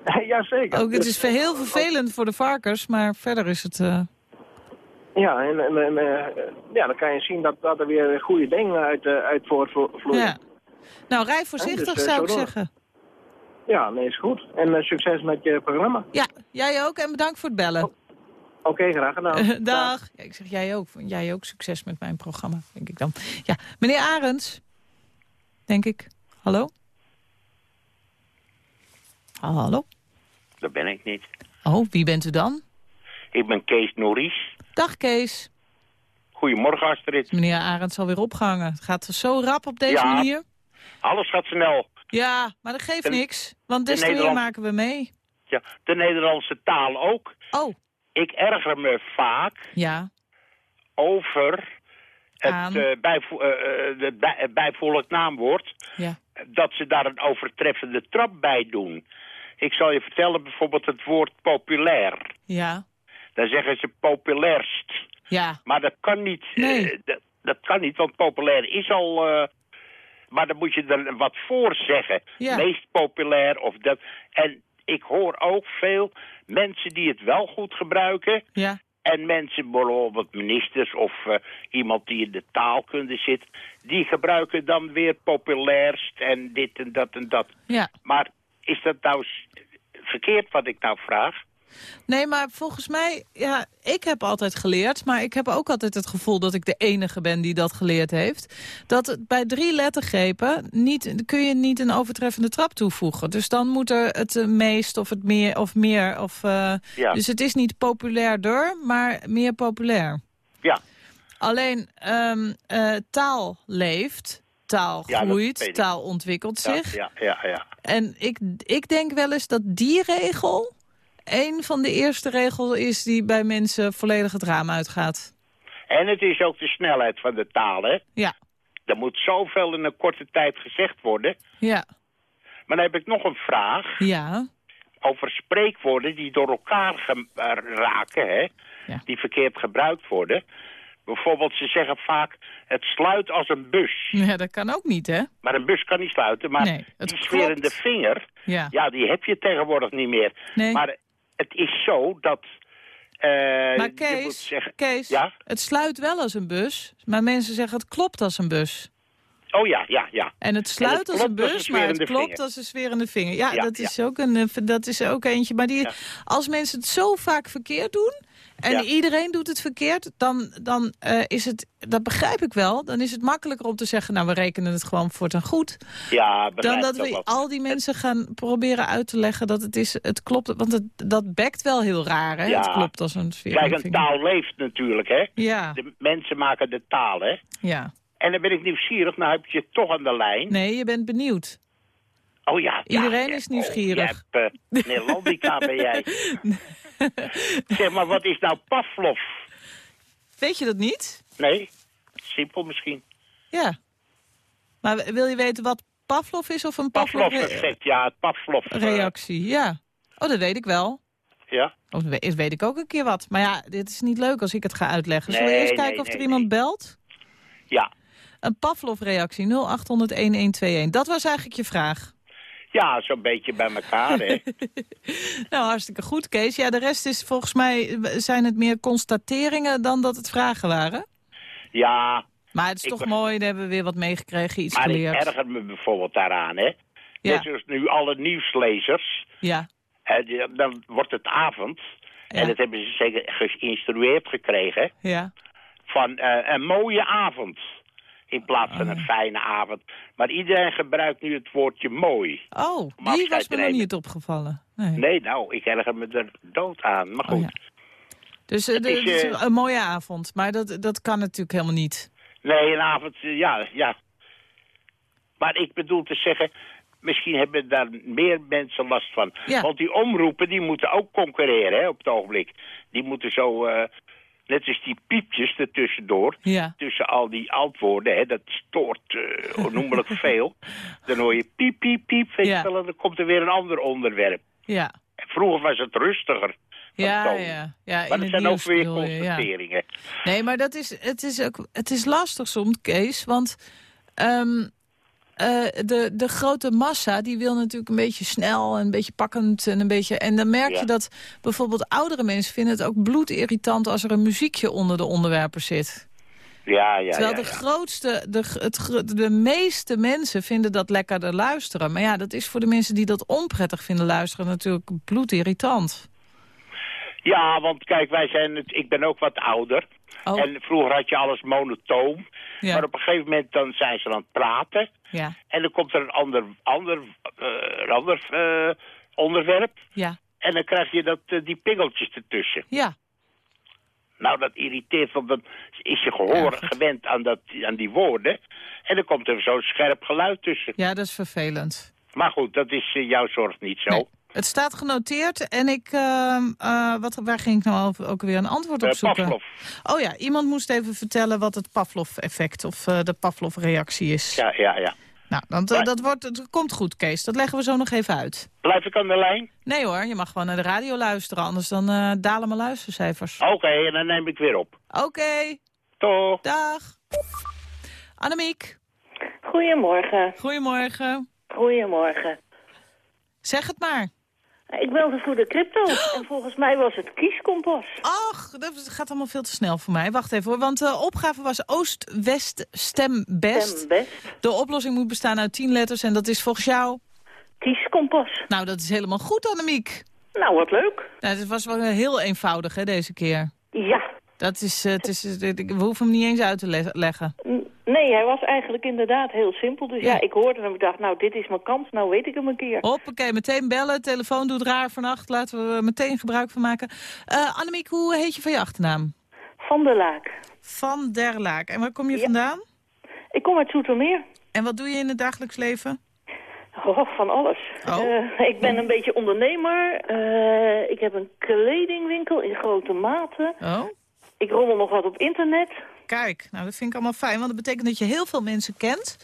Jazeker. Ook, het is heel vervelend voor de varkens, maar verder is het... Uh... Ja, en, en, en ja, dan kan je zien dat, dat er weer goede dingen uit, uit voortvloeien. Ja. Nou, rij voorzichtig dus, zou ik zeggen. Ja, nee, is goed. En succes met je programma. Ja, jij ook en bedankt voor het bellen. Oh. Oké, okay, graag gedaan. Dag. Ja, ik zeg jij ook. Jij ook succes met mijn programma, denk ik dan. Ja, meneer Arends, denk ik. Hallo? Hallo? Dat ben ik niet. Oh, wie bent u dan? Ik ben Kees Norries. Dag Kees. Goedemorgen Astrid. Meneer Arends alweer opgehangen. Het gaat zo rap op deze ja, manier. alles gaat snel. Ja, maar dat geeft de, niks. Want des te Nederland... meer maken we mee. Ja, de Nederlandse taal ook. Oh. Ik erger me vaak ja. over het uh, bijvo uh, de bij bijvoeglijk naamwoord. Ja. Dat ze daar een overtreffende trap bij doen. Ik zal je vertellen bijvoorbeeld het woord populair. Ja. Dan zeggen ze populairst. Ja. Maar dat kan niet. Nee. Uh, dat, dat, kan niet, want populair is al... maar dan moet je er wat voor zeggen. Ja. Meest populair of dat. En ik hoor ook veel mensen die het wel goed gebruiken. Ja. En mensen, bijvoorbeeld ministers of eh, iemand die in de taalkunde zit... die gebruiken dan weer populairst en dit en dat en dat. Ja. Maar is dat nou verkeerd wat ik nou vraag? Nee, maar volgens mij, ja, ik heb altijd geleerd... maar ik heb ook altijd het gevoel dat ik de enige ben die dat geleerd heeft... dat bij drie lettergrepen niet, kun je niet een overtreffende trap toevoegen. Dus dan moet er het eh, meest of het meer of meer... Of, eh, Ja. Dus het is niet populairder, maar meer populair. Ja. Alleen ehm, eh, taal leeft, taal groeit, taal ontwikkelt Ja, zich. Ja, ja, ja. En ik, ik denk wel eens dat die regel... een van de eerste regels is die bij mensen volledig het raam uitgaat. En het is ook de snelheid van de taal, hè? Ja, Er moet zoveel in een korte tijd gezegd worden. ja, Maar dan heb ik nog een vraag ja. over spreekwoorden die door elkaar raken, hè? Ja. Die verkeerd gebruikt worden. Bijvoorbeeld, ze zeggen vaak, het sluit als een bus. Ja, dat kan ook niet, hè? Maar een bus kan niet sluiten, maar Nee, die sferende vinger, Ja. ja, die heb je tegenwoordig niet meer. Nee. Maar het is zo dat... eh, Maar Kees, zeggen, Kees Ja? het sluit wel als een bus. Maar mensen zeggen het klopt als een bus. Oh ja, ja, ja. En het sluit als een als bus, een maar het klopt vinger. als een sferende vinger. Ja, Ja, dat, is Ook een, eh, dat is ook eentje. Maar die, als mensen het zo vaak verkeerd doen... en Ja. iedereen doet het verkeerd, dan, dan eh, is het... dat begrijp ik wel. Dan is het makkelijker om te zeggen... nou, we rekenen het gewoon voortaan goed. Ja, Dan dat we al die mensen gaan proberen uit te leggen dat het is... het klopt, want het, dat bekt wel heel raar, hè? Ja. Het klopt als een sferende Kijk, een taal leeft natuurlijk, hè? Ja, De mensen maken de taal, hè? ja. En dan ben ik nieuwsgierig, nou heb je toch aan de lijn. Nee, je bent benieuwd. Oh ja. Iedereen ja. is nieuwsgierig. Oh, je hebt, uh, Nederlandica ben jij. zeg maar, wat is nou Pavlov? Weet je dat niet? Nee, simpel misschien. Ja. Maar wil je weten wat Pavlov is of een Pavlov-reactie? Pavlov-effect, ja, het Pavlov. eh, ja. Oh, dat weet ik wel. ja? Of weet, ik ook een keer wat. Maar ja, dit is niet leuk als ik het ga uitleggen. Zullen we Nee, eerst kijken nee, of er nee, iemand belt? Ja. Een Pavlov-reactie 0800-1121. Dat was eigenlijk je vraag. Ja, zo'n beetje bij elkaar, hè? Nou, hartstikke goed, Kees. Ja, de rest is volgens mij zijn het meer constateringen dan dat het vragen waren. ja, Maar het is toch mooi, daar hebben we weer wat meegekregen, iets maar ik geleerd. erger me bijvoorbeeld daaraan, hè? Ja. Zoals nu alle nieuwslezers, Ja, hè, dan wordt het avond. Ja. En dat hebben ze zeker geïnstrueerd gekregen. ja. Van eh, een mooie avond. In plaats van een fijne avond. Maar iedereen gebruikt nu het woordje mooi. Oh, die was me nog niet opgevallen. Nee. Nee, nou, ik erger me er dood aan. Maar goed. Oh, ja. Dus eh, Het is, eh, een mooie avond, maar dat, dat kan natuurlijk helemaal niet. Nee, een avond, eh, ja, ja. Maar ik bedoel te zeggen, misschien hebben daar meer mensen last van. Ja. Want die omroepen, die moeten ook concurreren hè, op het ogenblik. Die moeten zo, net als die piepjes ertussendoor, Ja, tussen al die antwoorden, hè, dat stoort eh, onnoemelijk veel. Dan hoor je piep, piep, piep, weet Ja. wel, en dan komt er weer een ander onderwerp. ja, Vroeger was het rustiger. ja, ja. ja Maar het zijn ook weer ja. constateringen. Nee, maar dat is, het, is ook, het is lastig soms, Kees, want ehm, eh, de, de grote massa die wil natuurlijk een beetje snel en een beetje pakkend. En, een beetje, en dan merk Ja. je dat bijvoorbeeld oudere mensen vinden het ook bloedirritant als er een muziekje onder de onderwerpen zit. Ja, ja, Terwijl ja, de grootste, de, het, de meeste mensen vinden dat lekkerder luisteren. Maar ja, dat is voor de mensen die dat onprettig vinden luisteren natuurlijk bloedirritant. Ja, want kijk, wij zijn het, ik ben ook wat ouder. Oh. En vroeger had je alles monotoom. Ja. Maar op een gegeven moment dan zijn ze aan het praten. Ja, En dan komt er een ander, ander, eh, ander eh, onderwerp. ja, En dan krijg je dat, eh, die pingeltjes ertussen. ja. Nou, dat irriteert, want dan is je gehoor Ja, gewend aan, dat, aan die woorden. En dan komt er zo'n scherp geluid tussen. Ja, dat is vervelend. Maar goed, dat is jouw zorg niet zo. Nee. Het staat genoteerd en ik, ehm, eh, wat, waar ging ik nou over- ook weer een antwoord op Eh, zoeken? Pavlov. Oh ja, iemand moest even vertellen wat het Pavlov-effect of eh, de Pavlov-reactie is. Ja, ja, ja. Nou, dan, Maar- dat, wordt, het komt goed, Kees. Dat leggen we zo nog even uit. Blijf ik aan de lijn? Nee hoor, je mag gewoon naar de radio luisteren, anders dan eh, dalen mijn luistercijfers. Oké, en dan neem ik weer op. Oké, Toch? dag. Annemiek, Goedemorgen. goedemorgen. Goedemorgen. Zeg het maar. Ik belde voor de crypto en volgens mij was het kieskompas. Ach, dat gaat allemaal veel te snel voor mij. Wacht even hoor, want de opgave was Oost-West Stem Best. Stem best. De oplossing moet bestaan uit tien letters en dat is volgens jou... Kieskompas. Nou, dat is helemaal goed, Annemiek. Nou, wat leuk. Nou, het was wel heel eenvoudig hè, deze keer. Ja. Dat is, eh, het is, eh, we hoeven hem niet eens uit te le- leggen. Nee, hij was eigenlijk inderdaad heel simpel. Dus ja, ik hoorde hem en ik dacht, nou, dit is mijn kans. Nou weet ik hem een keer. Hoppakee, meteen bellen. Telefoon doet raar vannacht. Laten we er meteen gebruik van maken. Eh Annemiek, hoe heet je van je achternaam? Van der Laak. Van der Laak. En waar kom je vandaan? Ik kom uit Zoetermeer. En wat doe je in het dagelijks leven? Oh, van alles. Oh. Eh, ik ben een beetje ondernemer. Eh, ik heb een kledingwinkel in grote maten. Oh. Ik rommel nog wat op internet. Kijk, nou dat vind ik allemaal fijn. Want dat betekent dat je heel veel mensen kent.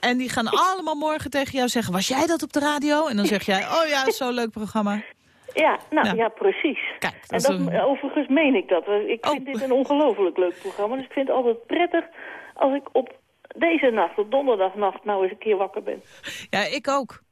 En die gaan allemaal morgen tegen jou zeggen... was jij dat op de radio? En dan zeg jij, oh ja, zo'n leuk programma. Ja, nou Ja. ja, precies. Kijk, en dat een- Oh. overigens meen ik dat. Ik vind dit een ongelooflijk leuk programma. Dus ik vind het altijd prettig als ik op deze nacht, op donderdagnacht, nou eens een keer wakker ben. Ja, ik ook.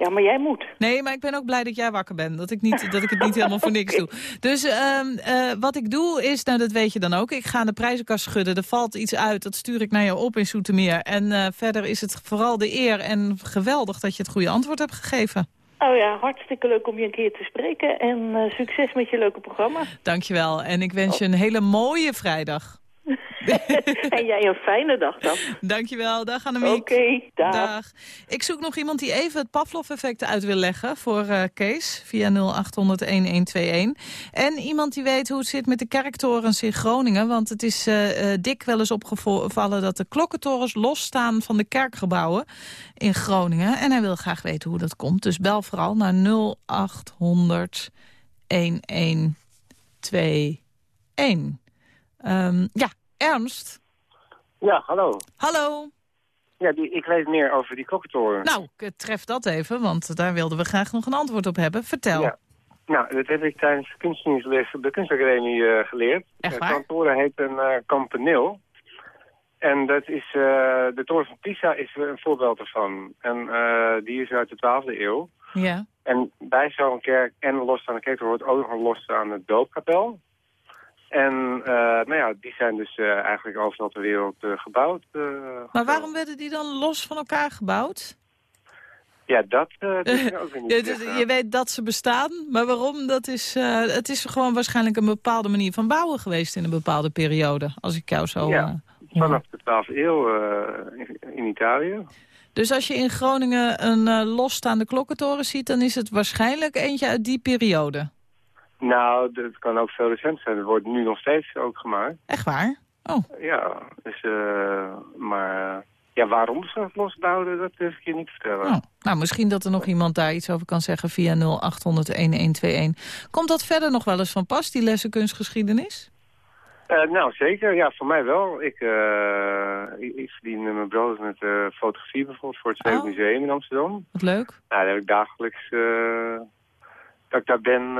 Ja, maar jij moet. Nee, maar ik ben ook blij dat jij wakker bent. Dat ik, niet, dat ik het niet helemaal voor niks doe. Dus ehm, eh, wat ik doe is, nou dat weet je dan ook. Ik ga de prijzenkast schudden. Er valt iets uit. Dat stuur ik naar jou op in Soetermeer. En eh, verder is het vooral de eer en geweldig dat je het goede antwoord hebt gegeven. Oh ja, hartstikke leuk om je een keer te spreken. En eh, succes met je leuke programma. Dankjewel. En ik wens je een hele mooie vrijdag. en jij een fijne dag dan. Dankjewel. Dag Annemiek. Oké, dag. Ik zoek nog iemand die even het Pavlov-effect uit wil leggen voor eh, Kees via 0800-1121. En iemand die weet hoe het zit met de kerktorens in Groningen. Want het is eh, eh, dik wel eens opgevallen dat de klokkentorens losstaan van de kerkgebouwen in Groningen. En hij wil graag weten hoe dat komt. Dus bel vooral naar 0800 1121. Ehm, ja, Ernst. Ja, hallo. Hallo. Ja, die, ik weet meer over die klokkentoren. Nou, ik tref dat even, want daar wilden we graag nog een antwoord op hebben. Vertel. Ja. Nou, dat heb ik tijdens de kunstdienstles op de kunstacademie eh, geleerd. Echt De waar? toren heet een eh kampaneel. En dat is, eh, de toren van Pisa is er een voorbeeld ervan. En eh, die is uit de 12e eeuw. Ja. En bij zo'n kerk en een losstaande kerk hoort ook nog een losstaande doopkapel. En eh, nou ja, die zijn dus eh, eigenlijk overal ter wereld eh, gebouwd. Maar waarom werden die dan los van elkaar gebouwd? ja, dat uh, is ook weer niet Je, zeggen. je weet dat ze bestaan, maar waarom? Dat is, het is gewoon waarschijnlijk een bepaalde manier van bouwen geweest in een bepaalde periode. Als ik jou zo... Ja. Vanaf de 12e eeuw in, in Italië. Dus als je in Groningen een losstaande klokkentoren ziet... dan is het waarschijnlijk eentje uit die periode. Nou, dat kan ook veel recent zijn. Er wordt nu nog steeds ook gemaakt. Echt waar? Oh. Ja, dus, eh, maar ja, waarom ze het losbouwden, dat durf ik je niet te vertellen. Oh. Nou, misschien dat er nog iemand daar iets over kan zeggen via 0800-1121. Komt dat verder nog wel eens van pas, die lessen kunstgeschiedenis? Eh, nou, zeker. Ja, voor mij wel. Ik, eh, ik, ik verdien mijn brood met fotografie bijvoorbeeld voor het Stedelijk Oh. Museum in Amsterdam. Wat leuk. Nou, daar heb ik dagelijks, dat ik daar ben,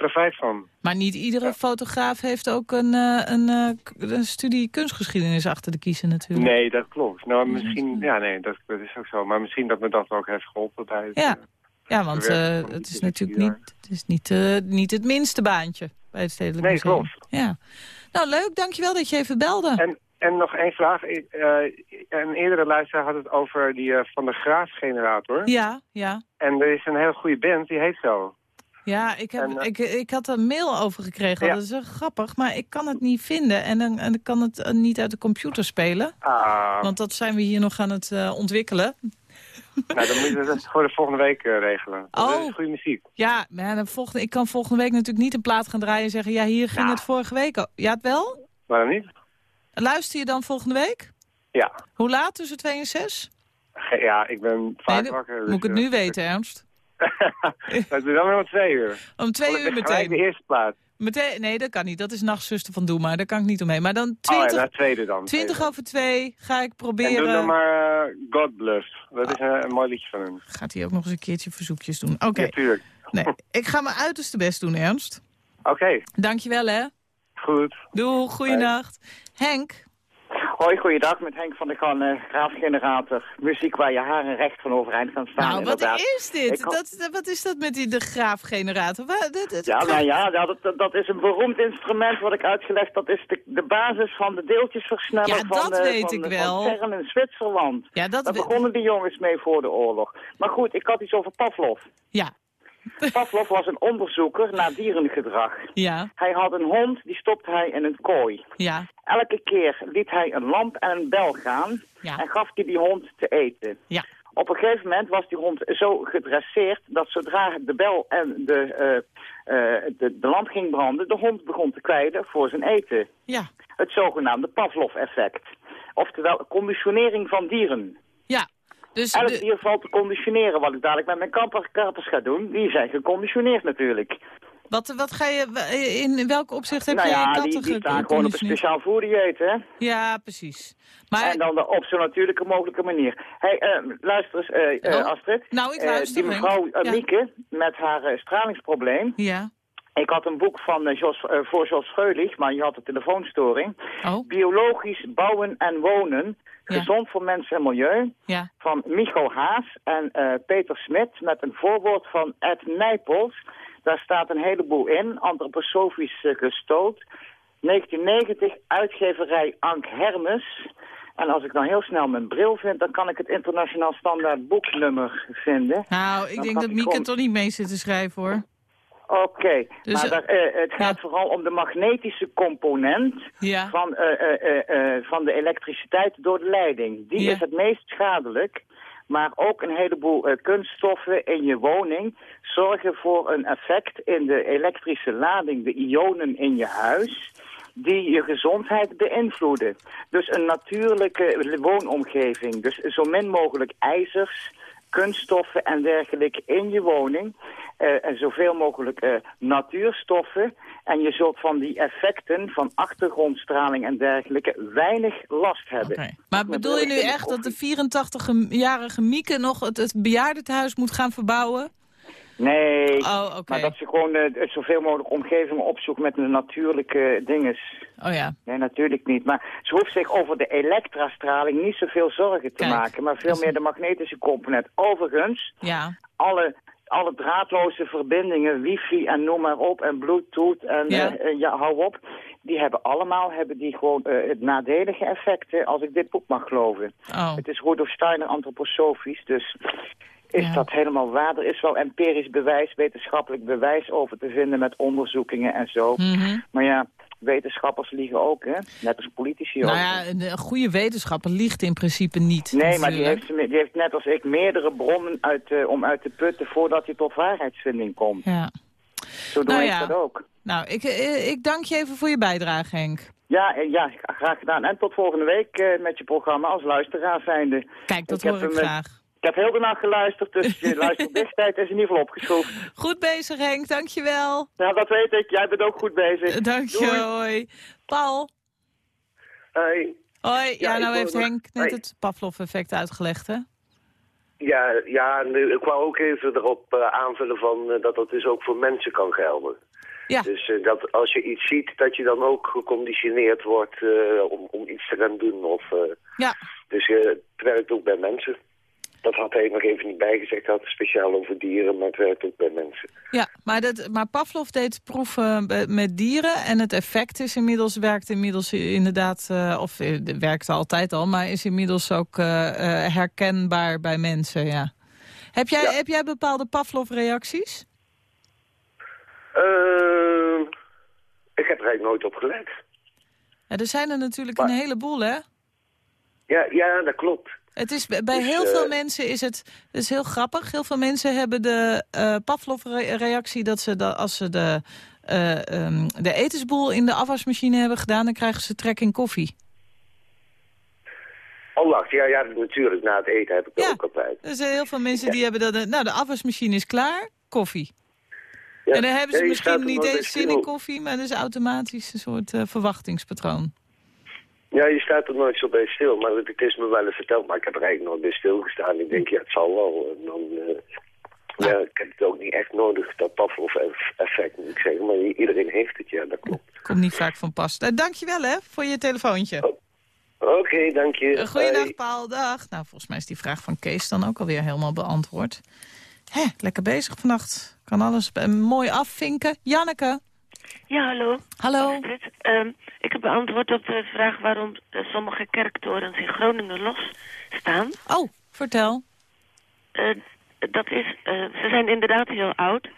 profijt van. Maar niet iedere fotograaf heeft ook een, eh, een, eh, een studie kunstgeschiedenis achter de kiezen natuurlijk. Nee, dat klopt. Nou, misschien, ja, nee, dat, dat is ook zo. Maar misschien dat me dat ook heeft geholpen bij het... Ja, ja want eh, het is natuurlijk niet, het, is niet, eh, niet het minste baantje bij het Stedelijk Nee, Museum. klopt. Ja. Nou, leuk. Dankjewel dat je even belde. En, en nog één vraag. Eh, een eerdere luisteraar had het over die eh, Van de Graaf generator. Ja, ja. En er is een heel goede band, die heet zo. Ja, ik, heb, En, eh, ik, ik had een mail over gekregen. Ja. Dat is wel grappig, maar ik kan het niet vinden. En dan, en dan kan het eh, niet uit de computer spelen. Ah, Want dat zijn we hier nog aan het eh, ontwikkelen. nou, dan moet je dat voor de volgende week eh, regelen. Dat Oh. is goede muziek. Ja, maar dan volgende, ik kan volgende week natuurlijk niet een plaat gaan draaien en zeggen... ja, hier ging het vorige week. Ja, het wel? Waarom niet? Luister je dan volgende week? Ja. Hoe laat? Tussen twee en zes? Ge- Ja, ik ben vaak Nee, wakker. Moet ik het dus, nu weten, Ernst? Dat is dan weer om twee uur. Om twee uur meteen. de eerste plaat. meteen. Nee, dat kan niet. Dat is nachtzuster van Doe maar. Daar kan ik niet omheen. Maar dan Oh 20, ja, naar tweede dan. 20 tweede. over twee ga ik En proberen... doe dan maar eh, God Bless. Dat is een, een mooi liedje van hem. Gaat hij ook nog eens een keertje verzoekjes doen. Oké. Ja, tuurlijk. Nee, ik ga mijn uiterste best doen, Ernst. Oké, Dankjewel, hè. goed. Doei, goeienacht. Henk. Hoi, goeiedag, met Henk van der Gan, graafgenerator. Muziek waar je haren recht van overeind gaan staan, Nou, wat is dit? Dat, wat is dat met die de graafgenerator? Ja, nou ja, dat, dat- is een beroemd instrument wat ik uitgelegd. Dat is de, de basis van de deeltjesversneller Ja, van, dat eh, weet van, ik van wel. CERN in Zwitserland. Ja, dat Daar begonnen die jongens mee voor de oorlog. Maar goed, ik had iets over Pavlov. Ja. Pavlov was een onderzoeker naar dierengedrag. Ja, Hij had een hond, die stopte hij in een kooi. ja, Elke keer liet hij een lamp en een bel gaan Ja. en gaf hij die hond te eten. ja. Op een gegeven moment was die hond zo gedresseerd dat zodra de bel en de, eh, eh, de, de lamp ging branden, de hond begon te kwijden voor zijn eten. Ja, Het zogenaamde Pavlov-effect. Oftewel, conditionering van dieren. Dus Elk de- valt te conditioneren. Wat ik dadelijk met mijn karpers ga doen, die zijn geconditioneerd natuurlijk. wat, wat ga je, in welk opzicht heb nou je ja, je die, katten die staan gewoon op een speciaal voerdieet, hè? Ja, precies. Maar En dan de- op zo'n natuurlijke mogelijke manier. hey, eh, luister eens, eh, eh, Oh. Astrid. Nou, ik luister, die Henk. mevrouw Ja. Mieke, met haar stralingsprobleem. Ja. Ik had een boek van eh, Jos, eh, voor Jos maar je had een telefoonstoring. Oh. Biologisch bouwen en wonen. Gezond voor mens en milieu. Ja. Van Micho Haas en eh, Peter Smit met een voorwoord van Ed Nijpels. Daar staat een heleboel in. Antroposofisch gestoot. 1990, uitgeverij Ank Hermes. En als ik nou heel snel mijn bril vind, dan kan ik het internationaal standaard boeknummer vinden. Nou, ik Dan denk dat Mieke gewoon- toch niet mee zit te schrijven, hoor. Oké, Dus, maar eh, daar, eh, het gaat vooral om de magnetische component Ja. van, eh, eh, eh, eh, van de elektriciteit door de leiding. Die Ja. is het meest schadelijk. Maar ook een heleboel kunststoffen in je woning zorgen voor een effect in de elektrische lading, de ionen in je huis, die je gezondheid beïnvloeden. Dus een natuurlijke woonomgeving, dus zo min mogelijk ijzers, kunststoffen en dergelijke in je woning. eh, en zoveel mogelijk eh, natuurstoffen. En je zult van die effecten van achtergrondstraling en dergelijke weinig last hebben. Maar bedoel je nu echt dat de 84-jarige Mieke nog het, het bejaardentehuis moet gaan verbouwen? Nee, Oh, maar dat ze gewoon eh, zoveel mogelijk omgevingen opzoeken met een natuurlijke dinges. Oh ja. Nee, natuurlijk niet. Maar ze hoeft zich over de elektrastraling niet zoveel zorgen te maken, maar veel meer de magnetische component. Overigens, Ja. alle, alle draadloze verbindingen, wifi en noem maar op, en bluetooth en Ja. ja, ja hou op, die hebben allemaal hebben die gewoon eh, het nadelige effecten, als ik dit boek mag geloven. Oh. Het is Rudolf Steiner antroposofisch, dus is dat helemaal waar? Er is wel empirisch bewijs, wetenschappelijk bewijs over te vinden met onderzoekingen en zo. Mhm. Maar ja, wetenschappers liegen ook, hè? Net als politici Nou ook. ja, een, goede wetenschapper liegt in principe niet. Nee, maar die heeft, die heeft net als ik meerdere bronnen uit, eh, om uit te putten voordat hij tot waarheidsvinding komt. Ja. Zo doe Nou ik ja. dat ook. Nou, ik, eh, ik dank je even voor je bijdrage, Henk. Ja, ja, graag gedaan. En tot volgende week eh, met je programma als luisteraar zijnde. Kijk, dat heb hoor ik graag. Ik heb heel de nacht geluisterd, dus je luisterdichtheid is in ieder geval opgeschroefd. Goed bezig, Henk. Dank je wel. Ja, dat weet ik. Jij bent ook goed bezig. Dank je, Doei. hoi. Paul. Hoi. Hoi. Ja, nou heeft nog- Henk net Hoi. het Pavlov-effect uitgelegd, hè? Ja, ja nu, ik wou ook even erop eh, aanvullen van, eh, dat dat dus ook voor mensen kan gelden. Ja. Dus eh, dat als je iets ziet, dat je dan ook geconditioneerd wordt eh, om, om iets te gaan doen. Of, eh, Ja. Dus eh, het werkt ook bij mensen. Dat had hij nog even niet bijgezegd, hij had het speciaal over dieren, maar het werkt ook bij mensen. Ja, maar, dat, maar Pavlov deed proeven be- met dieren en het effect is inmiddels, werkt inmiddels inderdaad, eh, of eh, werkte altijd al, maar is inmiddels ook eh, eh, herkenbaar bij mensen, ja. Heb jij, heb jij bepaalde Pavlov-reacties? Eh, ik heb er eigenlijk nooit op gelet. Ja, er zijn er natuurlijk een heleboel, hè? Ja, ja dat klopt. Het is, bij heel eh, veel mensen is het, het is heel grappig. Heel veel mensen hebben de eh Pavlov-reactie dat ze de, als ze de, eh, ehm, de etensboel in de afwasmachine hebben gedaan, dan krijgen ze trek in koffie. Oh, wacht, ja, ja, natuurlijk. Na het eten heb ik dat ook altijd. Er zijn heel veel mensen die hebben dat. Nou, de afwasmachine is klaar, koffie. Ja. En dan hebben ze misschien niet eens zin in koffie, maar dat is automatisch een soort eh, verwachtingspatroon. Ja, je staat er nooit zo bij stil, maar het, is me wel eens verteld, maar ik heb er eigenlijk nooit bij stilgestaan. Ik denk, ja, het zal wel. En dan, eh, ja, ik heb het ook niet echt nodig, dat Pavlov-effect, moet ik zeggen. Maar iedereen heeft het, ja, dat klopt. Komt niet vaak van pas. Uh, dankjewel hè, voor je telefoontje. Oké, Oké, dank je. Goeiedag. Paul. Dag. Nou, volgens mij is die vraag van Kees dan ook alweer helemaal beantwoord. Hé, lekker bezig vannacht. Kan alles eh, mooi afvinken. Janneke. Ja, hallo. Hallo. Ehm, ik heb beantwoord op de vraag waarom eh, sommige kerktorens in Groningen los staan. Oh, vertel. Eh, dat is, eh, ze zijn inderdaad heel oud.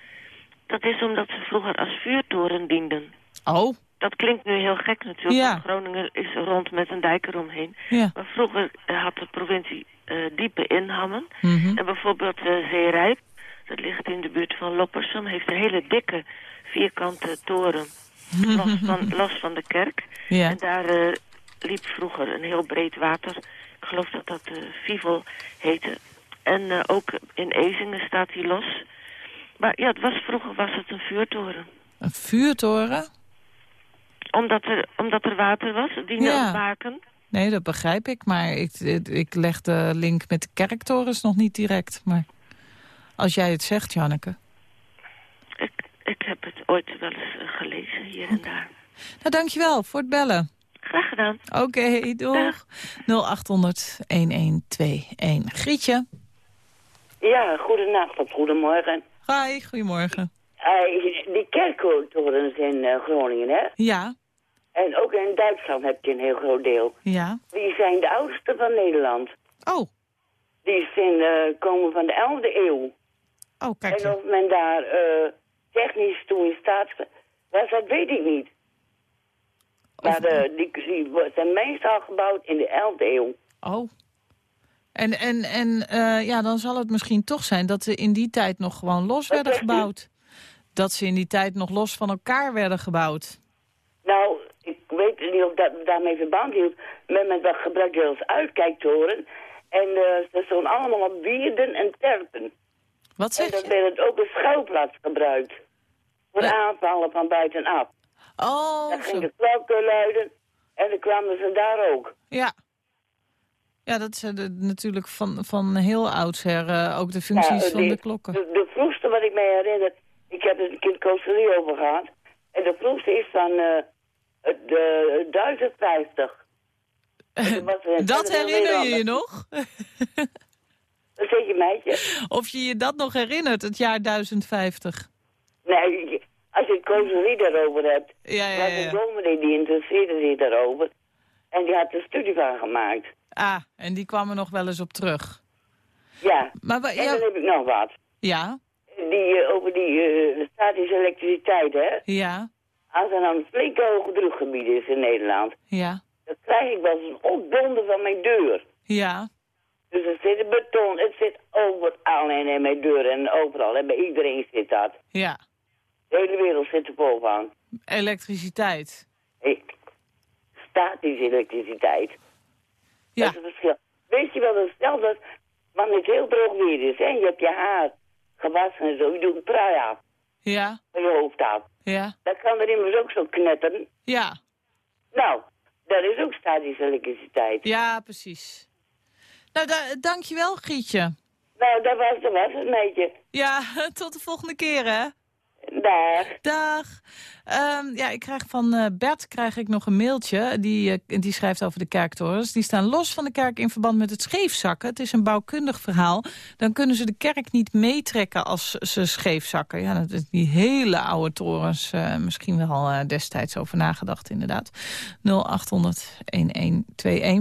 Dat is omdat ze vroeger als vuurtoren dienden. Oh. Dat klinkt nu heel gek natuurlijk, Ja. Groningen is rond met een dijk eromheen. Ja. Maar vroeger had de provincie diepe inhammen. Mhm. En bijvoorbeeld Zeerijp, dat ligt in de buurt van Loppersum, heeft een hele dikke vierkante toren. los, van, los van de kerk. Ja. En daar eh, liep vroeger een heel breed water. Ik geloof dat dat uh, Vivel heette. En uh, ook in Ezingen staat die los. Maar ja, het was, vroeger was het een vuurtoren. Een vuurtoren? Omdat er, omdat er water was, die Ja. Nee, dat begrijp ik. Maar ik, ik, ik leg de link met de kerktorens nog niet direct. Maar als jij het zegt, Janneke. Ik, heb het ooit wel eens uh, gelezen, hier en daar. Nou, dankjewel voor het bellen. Graag gedaan. Oké, okay, doeg. 0800-1121. Grietje. Ja, goedenacht of goedemorgen. Hi, goedemorgen. Uh, die kerktorens in uh, Groningen, hè? Ja. En ook in Duitsland heb je een heel groot deel. Ja. Die zijn de oudste van Nederland. Oh. Die zijn, uh, komen van de 11e eeuw. Oh, kijk. En of men daar technisch toe in staat was, dat weet ik niet. Maar die, die zijn meestal gebouwd in de 11e eeuw. Oh. En, en, en uh, ja, dan zal het misschien toch zijn dat ze in die tijd nog gewoon los Wat werden gebouwd. Dat ze in die tijd nog los van elkaar werden gebouwd. Nou, ik weet niet of dat daarmee verband hield. Men met dat gebruik je als uitkijktoren. En uh, ze stonden allemaal op wierden en terpen. Wat zeg en dan je? werd het ook een schuilplaats gebruikt. Voor ja. aanvallen van buitenaf. Oh, Dan ging de klokken luiden en dan kwamen ze daar ook. Ja. Ja, dat is uh, natuurlijk van, van heel oudsher uh, ook de functies ja, van de klokken. De, de vroegste wat ik me herinner, ik heb het een keer Costerie over gehad. En de vroegste is van uh, de 1050. dat herinner je je nog? Wat zeg je, meidje? Of je je dat nog herinnert, het jaar 1050? Nee, als je Costerie daarover hebt. Ja, ja, was ja. een dominee die interesseerde zich daarover. En die had er studie van gemaakt. Ah, en die kwam er nog wel eens op terug. Ja, maar, en dan heb ik nog wat. Ja? Die, uh, over die uh, statische elektriciteit, hè? Ja. Als er dan een flinke hoge drukgebied is in Nederland... Ja. dan krijg ik wel eens een opdonder van mijn deur. Ja. Dus er zit beton, het zit overal en in mijn deur en overal. En bij iedereen zit dat. Ja. De hele wereld zit er vol van. Elektriciteit. Statische elektriciteit. Ja. Dat is het verschil. Weet je wel, dat stel dat wanneer het heel droog weer is en je hebt je haar gewassen en zo, je doet een prui af. Ja. Van je hoofd af. Ja. Dan kan er immers ook zo knetteren. Ja. Nou, dat is ook statische elektriciteit. Ja, precies. Nou, da dankjewel, Grietje. Nou, dat was, dat was het, meidje. Ja, tot de volgende keer, hè. Dag. Dag. Um, ja, ik krijg van uh, Bert krijg ik nog een mailtje. Die, uh, die schrijft over de kerktorens. Die staan los van de kerk in verband met het scheefzakken. Het is een bouwkundig verhaal. Dan kunnen ze de kerk niet meetrekken als ze scheefzakken. Ja, dat is die hele oude torens. Uh, misschien wel destijds over nagedacht, inderdaad. 0800-1121.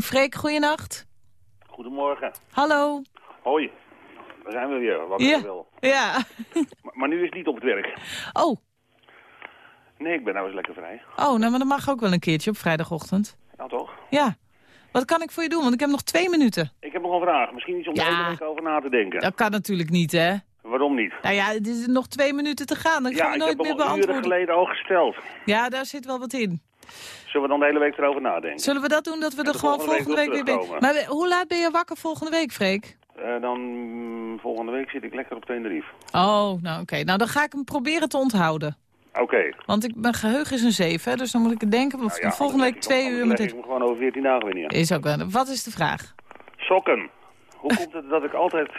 Freek, goeienacht. Goedemorgen. Hallo. Hoi. Daar zijn we weer, wat ja. ik wil. Ja. maar, maar, nu is het niet op het werk. Oh. Nee, ik ben nou eens lekker vrij. Oh, nou, maar dat mag ook wel een keertje op vrijdagochtend. Nou toch? Ja. Wat kan ik voor je doen? Want ik heb nog twee minuten. Ik heb nog een vraag. Misschien iets om ja. er over na te denken. Dat kan natuurlijk niet, hè? Waarom niet? Nou ja, het is nog twee minuten te gaan. Dan ja, gaan we nooit ik heb meer al beantwoorden. uren geleden al gesteld. Ja, daar zit wel wat in. Zullen we dan de hele week erover nadenken? Zullen we dat doen, dat we er gewoon volgende week, weer bij... Maar hoe laat ben je wakker volgende week, Freek? Uh, dan mm, volgende week zit ik lekker op Tenerife. Oh, nou oké. Okay. Nou, dan ga ik hem proberen te onthouden. Oké. Okay. Want ik, mijn geheugen is een 7, hè, dus dan moet ik het denken. Nou ja, volgende week twee uur met dit. Ik hem gewoon over 14 dagen weer niet. Is ook wel. Wat is de vraag? Sokken. Hoe komt het dat ik altijd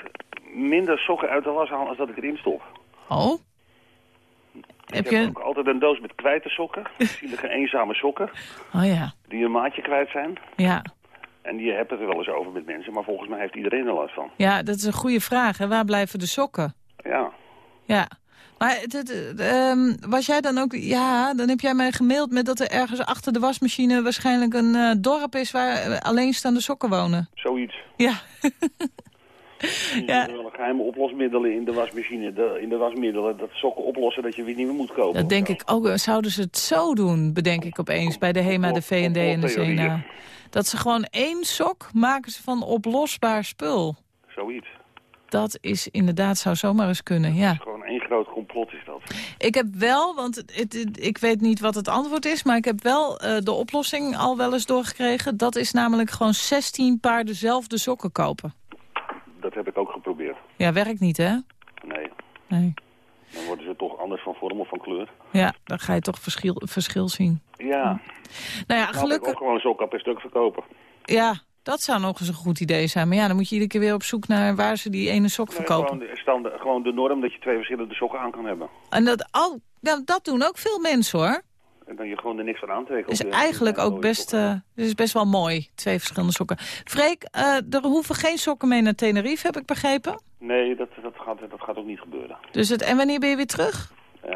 minder sokken uit de was haal als dat ik erin stop? Oh? Ik heb, heb ook altijd een doos met kwijte sokken. Zielige eenzame sokken. Oh ja. Die een maatje kwijt zijn. Ja. En die hebt het er wel eens over met mensen, maar volgens mij heeft iedereen er last van. Ja, dat is een goede vraag. Hè? Waar blijven de sokken? Ja. Ja. Maar het, het, ehm, was jij dan ook... Ja, dan heb jij mij gemaild met dat er ergens achter de wasmachine... waarschijnlijk een eh, dorp is waar alleenstaande sokken wonen. Zoiets. Ja. ja. Er geheime oplosmiddelen in de wasmachine, de, in de wasmiddelen, dat sokken oplossen dat je weer niet meer moet kopen. Dat denk ik ook. Zouden ze het zo doen, bedenk ik opeens, bij de HEMA, de V&D en de CNA. Dat ze gewoon één sok maken ze van oplosbaar spul. Zoiets. Dat is inderdaad, zou zomaar eens kunnen, ja. Gewoon één groot complot is dat. Ik heb wel, want het, het- ik weet niet wat het antwoord is... maar ik heb wel eh, de oplossing al wel eens doorgekregen. Dat is namelijk gewoon 16 paar dezelfde sokken kopen. Dat heb ik ook geprobeerd. Ja, werkt niet, hè? Nee. Nee. Dan worden ze toch anders van vorm of van kleur. Ja, dan ga je toch verschil, verschil zien. Ja. Nou ja, Nou, gelukkig... ook gewoon sokken per stuk verkopen. Ja, dat zou nog eens een goed idee zijn. Maar ja, dan moet je iedere keer weer op zoek naar waar ze die ene sok Nee, verkopen. gewoon, de, gewoon de norm dat je twee verschillende sokken aan kan hebben. En dat, al, ja, dat doen ook veel mensen, hoor. En dan je gewoon er niks van aantrekt. is de- eigenlijk ook best, het is best wel mooi, twee verschillende sokken. Freek, eh, er hoeven geen sokken mee naar Tenerife, heb ik begrepen. Nee, dat, dat, gaat, dat gaat ook niet gebeuren. Dus het, en wanneer ben je weer terug? Eh,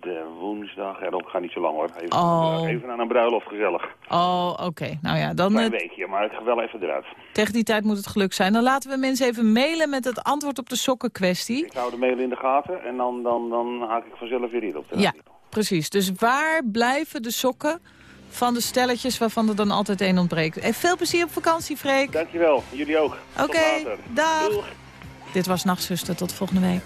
de woensdag, ja, dat gaat niet zo lang hoor. Even, Oh. even aan een bruiloft, gezellig. Oh, oké. Nou ja, dan eh, weekje, maar ik ga wel even eruit. tegen die tijd moet het geluk zijn. Dan laten we mensen even mailen met het antwoord op de sokkenkwestie. Ik hou de mail in de gaten en dan, dan, dan haak ik vanzelf weer in op de Ja, precies. Dus waar blijven de sokken van de stelletjes waarvan er dan altijd één ontbreekt? Hey, veel plezier op vakantie, Freek. Dankjewel, jullie ook. Oké, dag. Dit was Nachtzuster, tot volgende week.